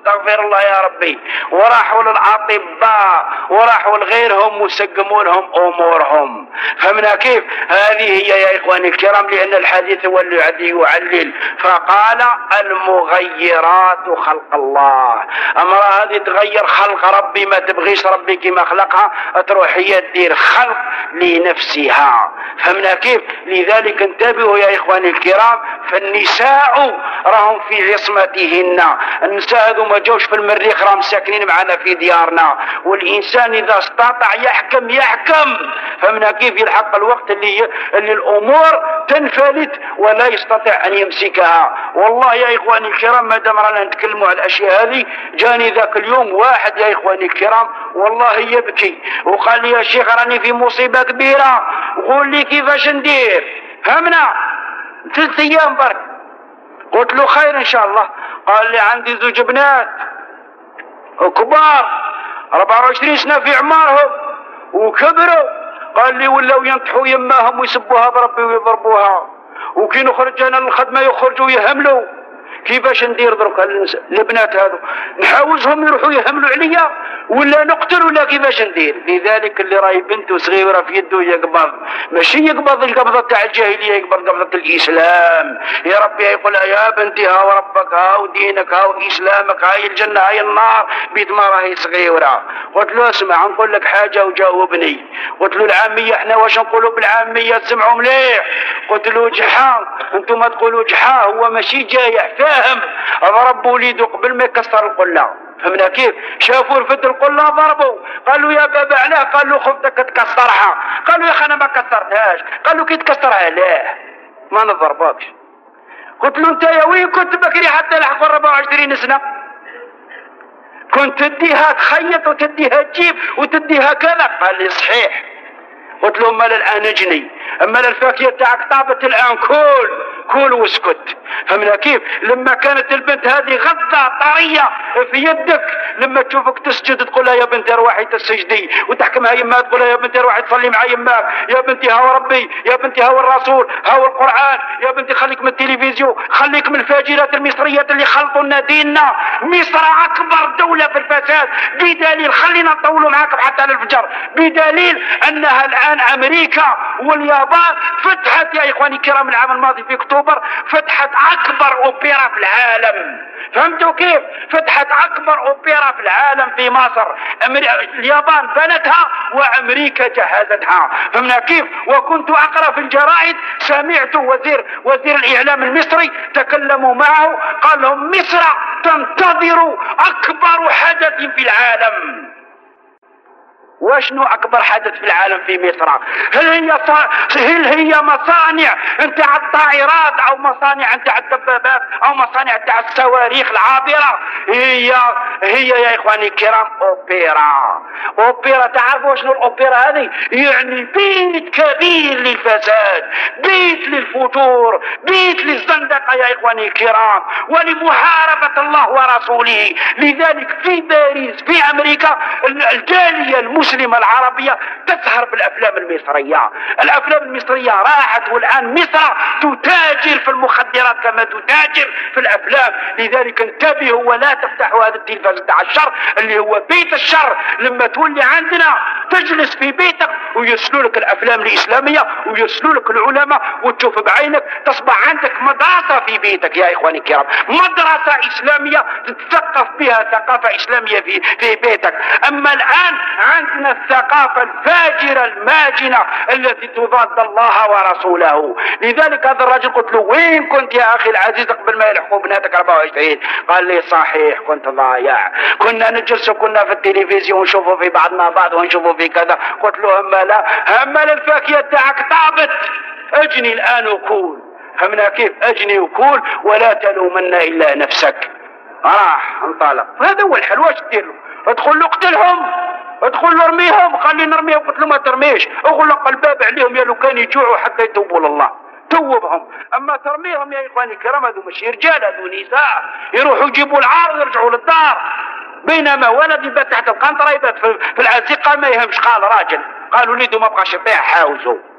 استغفر الله يا ربي. وراحوا للأطباء وراحوا لغيرهم وسقموا لهم أمورهم. فهمنا كيف؟ هذه هي يا إخواني الكرام لأن الحديث هو الذي يعلل فقال المغيرات خلق الله. امراه هذه تغير خلق ربي ما تبغيش ربي كما خلقها تروح هي تدير خلق لنفسها. فهمنا كيف؟ لذلك انتبهوا يا إخواني الكرام فالنساء راهم في عصمتهن. النساء هذو ما جوش في المريخ راهم ساكنين معنا في ديارنا. والإنسان إذا استطاع يحكم يحكم. فهمنا كيف؟ يلحق الوقت اللي اللي الأمور تنفلت ولا يستطيع أن يمسكها. والله يا إخواني الكرام ما دام رانا نتكلموا على الأشياء هذه جاني ذاك اليوم واحد يا إخواني الكرام والله يبكي. وقال لي يا شيخ راني في مصيبة كبيرة. قول لي كيفاش ندير؟ فهمنا؟ ثلاث أيام برك. قلت له خير إن شاء الله. قال لي عندي زوج بنات. كبار. 24 سنة في عمارهم. وكبروا. قال لي ولاو ينطحوا يماهم ويسبوها بربي ويضربوها. وكي نخرج أنا للخدمة يخرجوا يهملوا كيفاش ندير درك البنات هذو نحاوزهم يروحوا يهملوا عليا ولا نقتل ولا كيفاش ندير؟ لذلك اللي راهي بنته صغيرة في يده يقبض. ماشي يقبض القبضة تاع الجاهلية يقبض قبضة الإسلام. يا ربي يقول يا بنتي ها ربك ها ودينك ها وإسلامك هاي الجنة هاي النار. بيد ما راهي صغيرة. قلت له اسمع نقول لك حاجة وجاوبني. قلت له العامية إحنا واش نقولوا بالعامية؟ تسمعوا مليح. قلت له جحا أنتم تقولوا جحا هو ماشي جايح فاهم. ضرب وليده قبل ما يكسر القله فهمنا كيف؟ شافوا رفد القله ضربوا. قالوا يا بابا علاه؟ قال له خفتك تكسرها. قالوا يا أخي أنا ما كسرتهاش. قالوا كي تكسرها لا ما نضربكش. قلت له أنت يا وين كنت بكري حتى لحق 24 سنة. كنت تديها تخيط وتديها تجيب وتديها كذا. قال لي صحيح. قلت له امال الان اجني. امال الفاكهة تاعك طابت الآن كل كل واسكت. فهمنا كيف؟ لما كانت البنت هذه غضة طرية في يدك لما تشوفك تسجد تقول لها يا بنتي روحي تسجدي وتحكمها يما تقول لها يا بنتي روحي تصلي مع يماك يا بنتي هاو ربي يا بنتي هاو الرسول هاو القرآن. يا بنتي خليك من التلفزيون خليك من الفاجرات المصريات اللي خلطوا لنا ديننا. مصر أكبر دولة في الفساد. بدليل خلينا نطولوا معاكم حتى للفجر بدليل أنها الآن أمريكا واليابان فتحت يا إخواني الكرام العام الماضي في أكتوبر فتحت أكبر أوبرا في العالم. فهمتوا كيف؟ فتحت أكبر أوبرا في العالم في مصر. اليابان بنتها وأمريكا جهزتها. فهمنا كيف؟ وكنت أقرأ في الجرائد سمعت وزير وزير الإعلام المصري تكلموا معه قال لهم مصر تنتظر أكبر حدث في العالم. وشنو أكبر حدث في العالم في مصر؟ هل هي هل هي مصانع نتاع الطائرات أو مصانع نتاع الدبابات أو مصانع نتاع الصواريخ العابرة؟ هي هي يا إخواني الكرام أوبرا. أوبرا تعرفوا شنو الأوبرا هذه؟ يعني بيت كبير للفساد بيت للفتور بيت للزندقة يا إخواني الكرام ولمحاربة الله ورسوله. لذلك في باريس في أمريكا الجالية المسلمة المسلمة العربية تسهر بالأفلام المصرية. الأفلام المصرية راحت والآن مصر تتاجر في المخدرات كما تتاجر في الأفلام. لذلك انتبهوا ولا تفتحوا هذا التلفاز تاع الشر اللي هو بيت الشر. لما تولي عندنا تجلس في بيتك ويرسلوا لك الأفلام الإسلامية ويرسلوا لك العلماء وتشوف بعينك تصبح عندك مدرسة في بيتك يا إخواني الكرام. مدرسة إسلامية تتثقف بها ثقافة إسلامية في, في بيتك. أما الآن عندنا عن الثقافة الفاجرة الماجنة التي تضاد الله ورسوله. لذلك هذا الرجل قلت له وين كنت يا أخي العزيز؟ قبل ما يلحقوا بناتك 24 قال لي صحيح كنت ضايع. كنا نجلس وكنا في التلفزيون ونشوفوا في بعضنا بعض ونشوفوا في كذا. قلت له أما لا أما الفاكهة تاعك طابت. أجني الآن وكول فهمنا كيف؟ أجني وكول ولا تلومن إلا نفسك. راح انطلق. هذا هو الحل واش تدير له ادخل له اقتلهم. ادخل ارميهم خلي نرميهم قلت له ما ترميش. اغلق الباب عليهم يا لو كان يجوعوا حتى يتوبوا لله توبهم. أما ترميهم يا إخواني الكرام هذو مش رجال هذو نساء. يروحوا يجيبوا العار ويرجعوا للدار. بينما ولد يبات تحت القنطرة يبات في العزيقه ما يهمش. قال راجل قالوا وليده ما بقاش يطيح حاوزوا.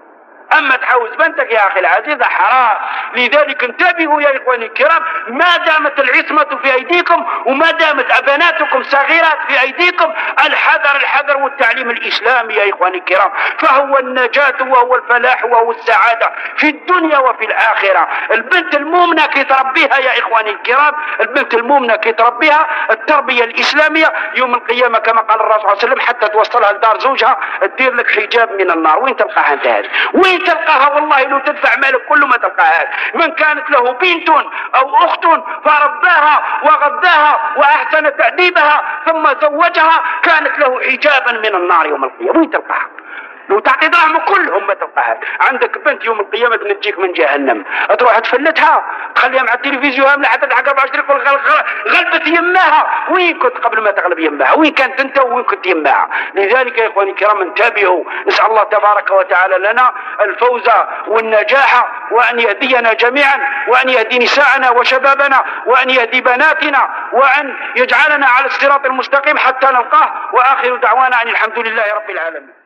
أما تحوز بنتك يا أخي العزيز حرام. لذلك انتبهوا يا إخواني الكرام ما دامت العصمة في أيديكم وما دامت أبناتكم صغيرات في أيديكم الحذر الحذر والتعليم الإسلامي يا إخواني الكرام. فهو النجاة وهو الفلاح وهو السعادة في الدنيا وفي الآخرة. البنت المؤمنة كي تربيها يا إخواني الكرام البنت المؤمنة كي تربيها التربية الإسلامية يوم القيامة كما قال الرسول صلى الله عليه وسلم حتى توصلها لدار زوجها تدير لك حجاب من النار. وين تلقاها أنت هذه؟ وين تلقاها والله لو تدفع مالك كله ما تلقاها من كانت له بنت أو أخت فرباها وغذاها وأحسن تأديبها ثم زوجها كانت له حجابا من النار يوم القيامة. وين تلقاها؟ لو تعطي دراهم كلهم ما تلقاها عندك بنت يوم القيامة تنجيك من جهنم. تروح تفلتها تخليها مع التلفزيون حتى تلحق 24 تقول غلبت يماها وين كنت قبل ما تغلب يماها وين كانت أنت وين كنت يماها لذلك يا إخواني الكرام انتبهوا. نسأل الله تبارك وتعالى لنا الفوز والنجاح وأن يهدينا جميعا وأن يهدي نساءنا وشبابنا وأن يهدي بناتنا وأن يجعلنا على الصراط المستقيم مستقيم حتى نلقاه. وآخر دعوانا أن الحمد لله رب العالمين.